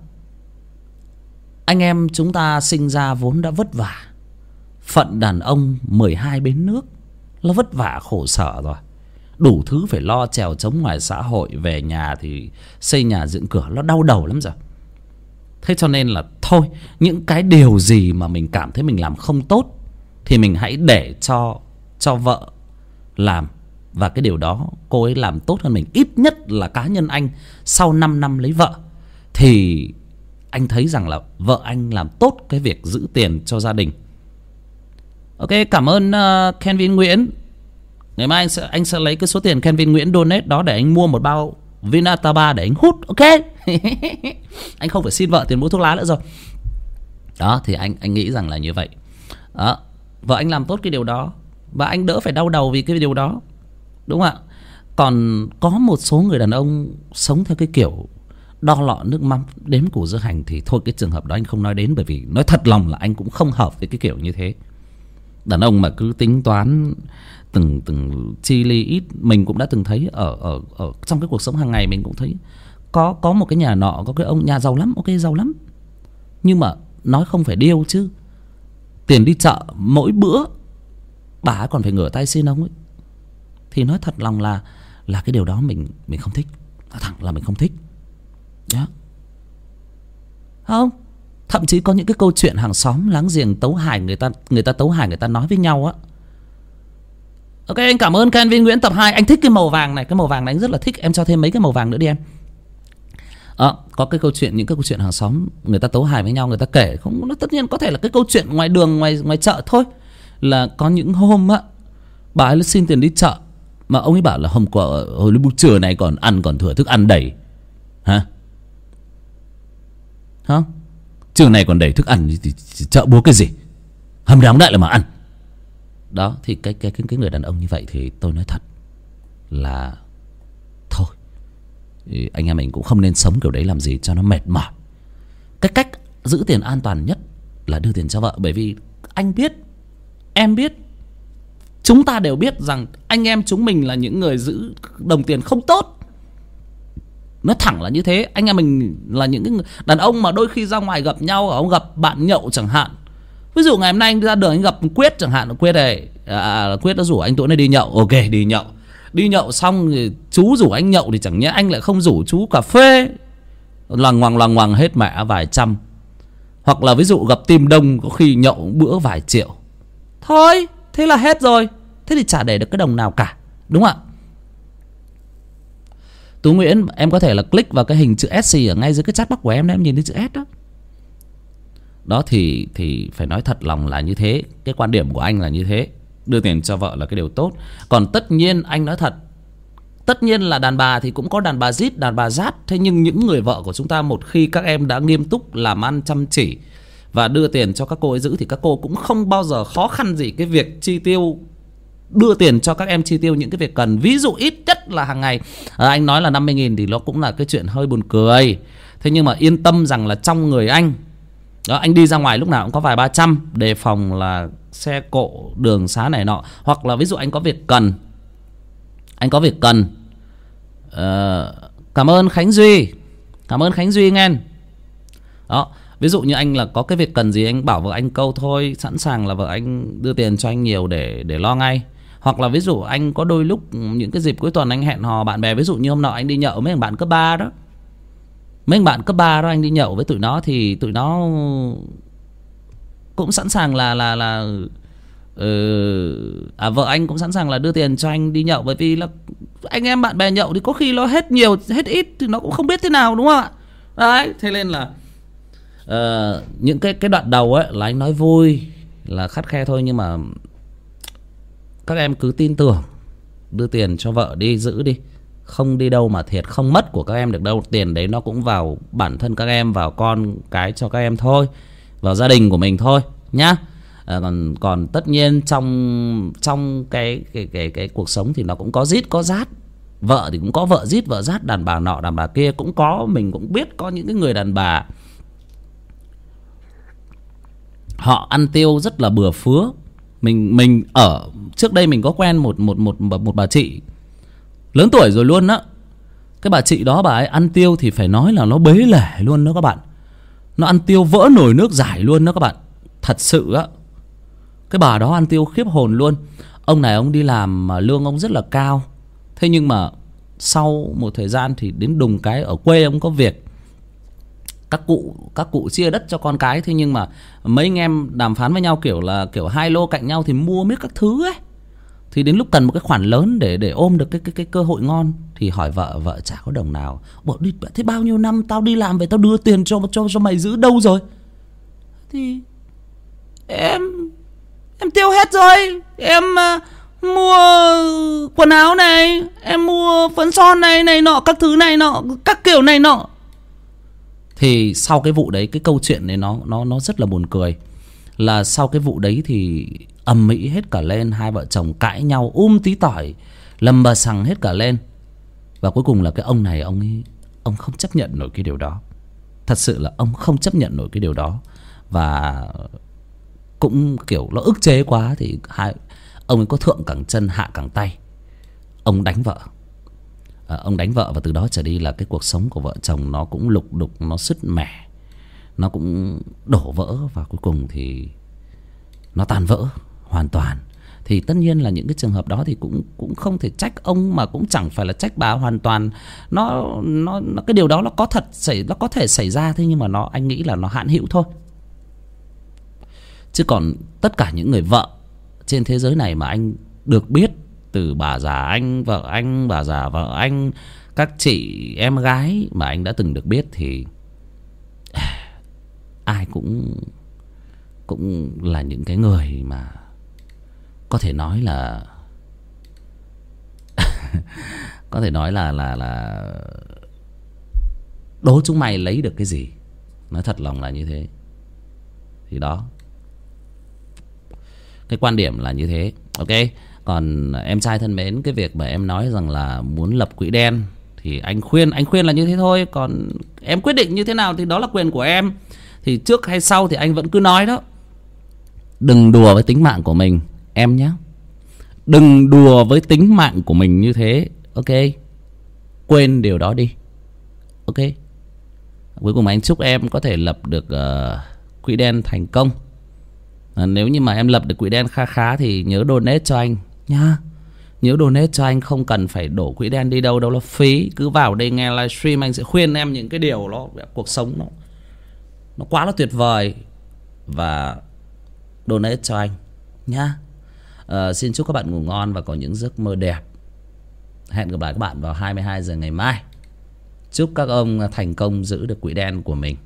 Anh em chúng ta sinh ra vốn đã vất vả. Phận đàn ông 12 bến nước nó vất vả khổ sở rồi. Đủ thứ phải lo trèo trống ngoài xã hội, về nhà thì xây nhà dựng cửa nó đau đầu lắm rồi. Thế cho nên là thôi, những cái điều gì mà mình cảm thấy mình làm không tốt thì mình hãy để cho cho vợ làm. Và cái điều đó cô ấy làm tốt hơn mình. Ít nhất là cá nhân anh sau 5 năm lấy vợ thì anh thấy rằng là vợ anh làm tốt cái việc giữ tiền cho gia đình. Ok cảm ơn ờ, uh, Kenvin Nguyễn. Ngày mai anh sẽ anh sẽ lấy cái số tiền Kenvin Nguyễn donate đó để anh mua một bao Vinataba để anh hút ok? *laughs* Anh không phải xin vợ tiền mua thuốc lá nữa rồi. Đó thì anh anh nghĩ rằng là như vậy. Đó vợ anh làm tốt cái điều đó và anh đỡ phải đau đầu vì cái điều đó đúng không ạ? Còn có một số người đàn ông sống theo cái kiểu đo lọ nước mắm đếm củ dưa hành thì thôi, cái trường hợp đó anh không nói đến, bởi vì nói thật lòng là anh cũng không hợp với cái kiểu như thế. Đàn ông mà cứ tính toán từng từng chi ly ít, mình cũng đã từng thấy ở ở ở trong cái cuộc sống hàng ngày mình cũng thấy có có một cái nhà nọ, có cái ông nhà giàu lắm, ok, giàu lắm. Nhưng mà nói không phải điêu chứ. Tiền đi chợ, mỗi bữa bà ấy còn phải ngửa tay xin ông ấy. Thì nói thật lòng là là cái điều đó mình mình không thích. Thẳng là mình không thích đó. Không thậm chí có những cái câu chuyện hàng xóm láng giềng tấu hài người ta người ta tấu hài người ta nói với nhau á. Ok anh cảm ơn Kenvin Nguyễn tập 2 anh thích cái màu vàng này. Cái màu vàng này anh rất là thích. Em cho thêm mấy cái màu vàng nữa đi em. À, có cái câu chuyện những cái câu chuyện hàng xóm người ta tấu hài với nhau người ta kể. Không nó tất nhiên có thể là cái câu chuyện ngoài đường ngoài ngoài chợ thôi. Là có những hôm á bà ấy xin tiền đi chợ mà ông ấy bảo là hôm qua hồi lúc trưa này còn ăn còn thừa thức ăn đầy. Hả? Hả? Trường này còn để thức ăn thì chợ búa cái gì? Hầm đóng đại là mà ăn. Đó thì cái cái, cái người đàn ông như vậy thì tôi nói thật là thôi. Anh em mình cũng không nên sống kiểu đấy làm gì cho nó mệt mỏi. Cái cách giữ tiền an toàn nhất là đưa tiền cho vợ bởi vì anh biết em biết chúng ta đều biết rằng anh em chúng mình là những người giữ đồng tiền không tốt nó thẳng là như thế. Anh em mình là những cái đàn ông mà đôi khi ra ngoài gặp nhau ông gặp bạn nhậu chẳng hạn. Ví dụ ngày hôm nay anh ra đường anh gặp quyết chẳng hạn quyết này à, à quyết đã rủ anh tuấn này đi nhậu. Ok đi nhậu. Đi nhậu xong thì chú rủ anh nhậu thì chẳng nhẽ anh lại không rủ chú cà phê. Loằng ngoằng loằng ngoằng hết mẹ vài trăm. Hoặc là ví dụ gặp tim đông có khi nhậu bữa vài triệu. Thôi thế là hết rồi. Thế thì chả để được cái đồng nào cả. Đúng không ạ? Tú nguyễn, em có thể là click vào cái hình chữ sc ở ngay dưới cái chat box của em đấy, em nhìn thấy chữ s đó. Đó, thì thì phải nói thật lòng là như thế. Cái quan điểm của anh là như thế. Đưa tiền cho vợ là cái điều tốt. Còn tất nhiên, anh nói thật, tất nhiên là đàn bà thì cũng có đàn bà rít đàn bà rát thế nhưng những người vợ của chúng ta một khi các em đã nghiêm túc làm ăn chăm chỉ và đưa tiền cho các cô ấy giữ thì các cô cũng không bao giờ khó khăn gì cái việc chi tiêu đưa tiền cho các em chi tiêu những cái việc cần. Ví dụ ít nhất là hàng ngày. À, anh nói là 50 nghìn thì nó cũng là cái chuyện hơi buồn cười. Thế nhưng mà yên tâm rằng là trong người anh đó anh đi ra ngoài lúc nào cũng có vài ba trăm đề phòng là xe cộ đường xá này nọ. Hoặc là ví dụ anh có việc cần anh có việc cần uh, cảm ơn khánh duy cảm ơn khánh duy nghe. Đó ví dụ như anh là có cái việc cần gì anh bảo vợ anh câu thôi sẵn sàng là vợ anh đưa tiền cho anh nhiều để để lo ngay hoặc là ví dụ anh có đôi lúc những cái dịp cuối tuần anh hẹn hò bạn bè ví dụ như hôm nọ anh đi nhậu mấy thằng bạn cấp ba đó. Mấy thằng bạn cấp ba đó anh đi nhậu với tụi nó thì tụi nó cũng sẵn sàng là là là ừ, à vợ anh cũng sẵn sàng là đưa tiền cho anh đi nhậu. Bởi vì là anh em bạn bè nhậu thì có khi nó hết nhiều hết ít thì nó cũng không biết thế nào đúng không ạ? Đấy thế nên là uh, những cái cái đoạn đầu ấy là anh nói vui là khắt khe thôi nhưng mà các em cứ tin tưởng đưa tiền cho vợ đi giữ đi. Không đi đâu mà thiệt không mất của các em được đâu. Tiền đấy nó cũng vào bản thân các em vào con cái cho các em thôi vào gia đình của mình thôi nhá. À, còn còn tất nhiên trong trong cái cái cái cái cuộc sống thì nó cũng có rít có rát. Vợ thì cũng có vợ rít vợ rát. Đàn bà nọ đàn bà kia cũng có mình cũng biết có những cái người đàn bà. Họ ăn tiêu rất là bừa phứa mình mình ở, trước đây mình có quen một một một một bà chị lớn tuổi rồi luôn á. Cái bà chị đó bà ấy ăn tiêu thì phải nói là nó bế lẻ luôn đó các bạn. Nó ăn tiêu vỡ nồi nước giải luôn đó các bạn. Thật sự á. Cái bà đó ăn tiêu khiếp hồn luôn. Ông này ông đi làm mà lương ông rất là cao. Thế nhưng mà sau một thời gian thì đến đùng cái ở quê ông có việc các cụ các cụ chia đất cho con cái. Thế nhưng mà mấy anh em đàm phán với nhau kiểu là kiểu hai lô cạnh nhau thì mua miết các thứ ấy. Thì đến lúc cần một cái khoản lớn để để ôm được cái cái cái cơ hội ngon thì hỏi vợ vợ chả có đồng nào. Bỏ đi thế bao nhiêu năm tao đi làm về tao đưa tiền cho cho cho mày giữ đâu rồi? Thì em em tiêu hết rồi. Em uh, mua quần áo này em mua phấn son này này nọ các thứ này nọ các kiểu này nọ thì sau cái vụ đấy, cái câu chuyện này nó nó nó rất là buồn cười. Là sau cái vụ đấy thì ầm ĩ hết cả lên, hai vợ chồng cãi nhau um tí tỏi, lầm bà sằng hết cả lên. Và cuối cùng là cái ông này, ông ấy, ông không chấp nhận nổi cái điều đó. Thật sự là ông không chấp nhận nổi cái điều đó. Và cũng kiểu nó ức chế quá thì hai, ông ấy có thượng cẳng chân, hạ cẳng tay. Ông đánh vợ à, ông đánh vợ và từ đó trở đi là cái cuộc sống của vợ chồng nó cũng lục đục nó sứt mẻ nó cũng đổ vỡ và cuối cùng thì nó tan vỡ hoàn toàn. Thì tất nhiên là những cái trường hợp đó thì cũng cũng không thể trách ông mà cũng chẳng phải là trách bà hoàn toàn. Nó nó, nó cái điều đó nó có thật xảy nó có thể xảy ra thế nhưng mà nó anh nghĩ là nó hạn hữu thôi. Chứ còn tất cả những người vợ trên thế giới này mà anh được biết từ bà già anh, vợ anh, bà già vợ anh, các chị, em gái mà anh đã từng được biết thì *sighs* ai cũng cũng là những cái người mà có thể nói là *laughs* có thể nói là là là đố chúng mày lấy được cái gì. Nói thật lòng là như thế. Thì đó. Cái quan điểm là như thế. Ok? Còn em trai thân mến cái việc mà em nói rằng là muốn lập quỹ đen thì anh khuyên anh khuyên là như thế thôi. Còn em quyết định như thế nào thì đó là quyền của em. Thì trước hay sau thì anh vẫn cứ nói đó. Đừng đùa với tính mạng của mình em nhé. Đừng đùa với tính mạng của mình như thế ok? Quên điều đó đi ok? Cuối cùng anh chúc em có thể lập được uh, quỹ đen thành công. À, nếu như mà em lập được quỹ đen kha khá thì nhớ donate cho anh nhá. Nhớ donate cho anh không cần phải đổ quỹ đen đi đâu đâu là phí. Cứ vào đây nghe livestream anh sẽ khuyên em những cái điều nó cuộc sống nó nó quá là tuyệt vời. Và donate cho anh nhá. À, xin chúc các bạn ngủ ngon và có những giấc mơ đẹp. Hẹn gặp lại các bạn vào 22 giờ ngày mai. Chúc các ông thành công giữ được quỹ đen của mình.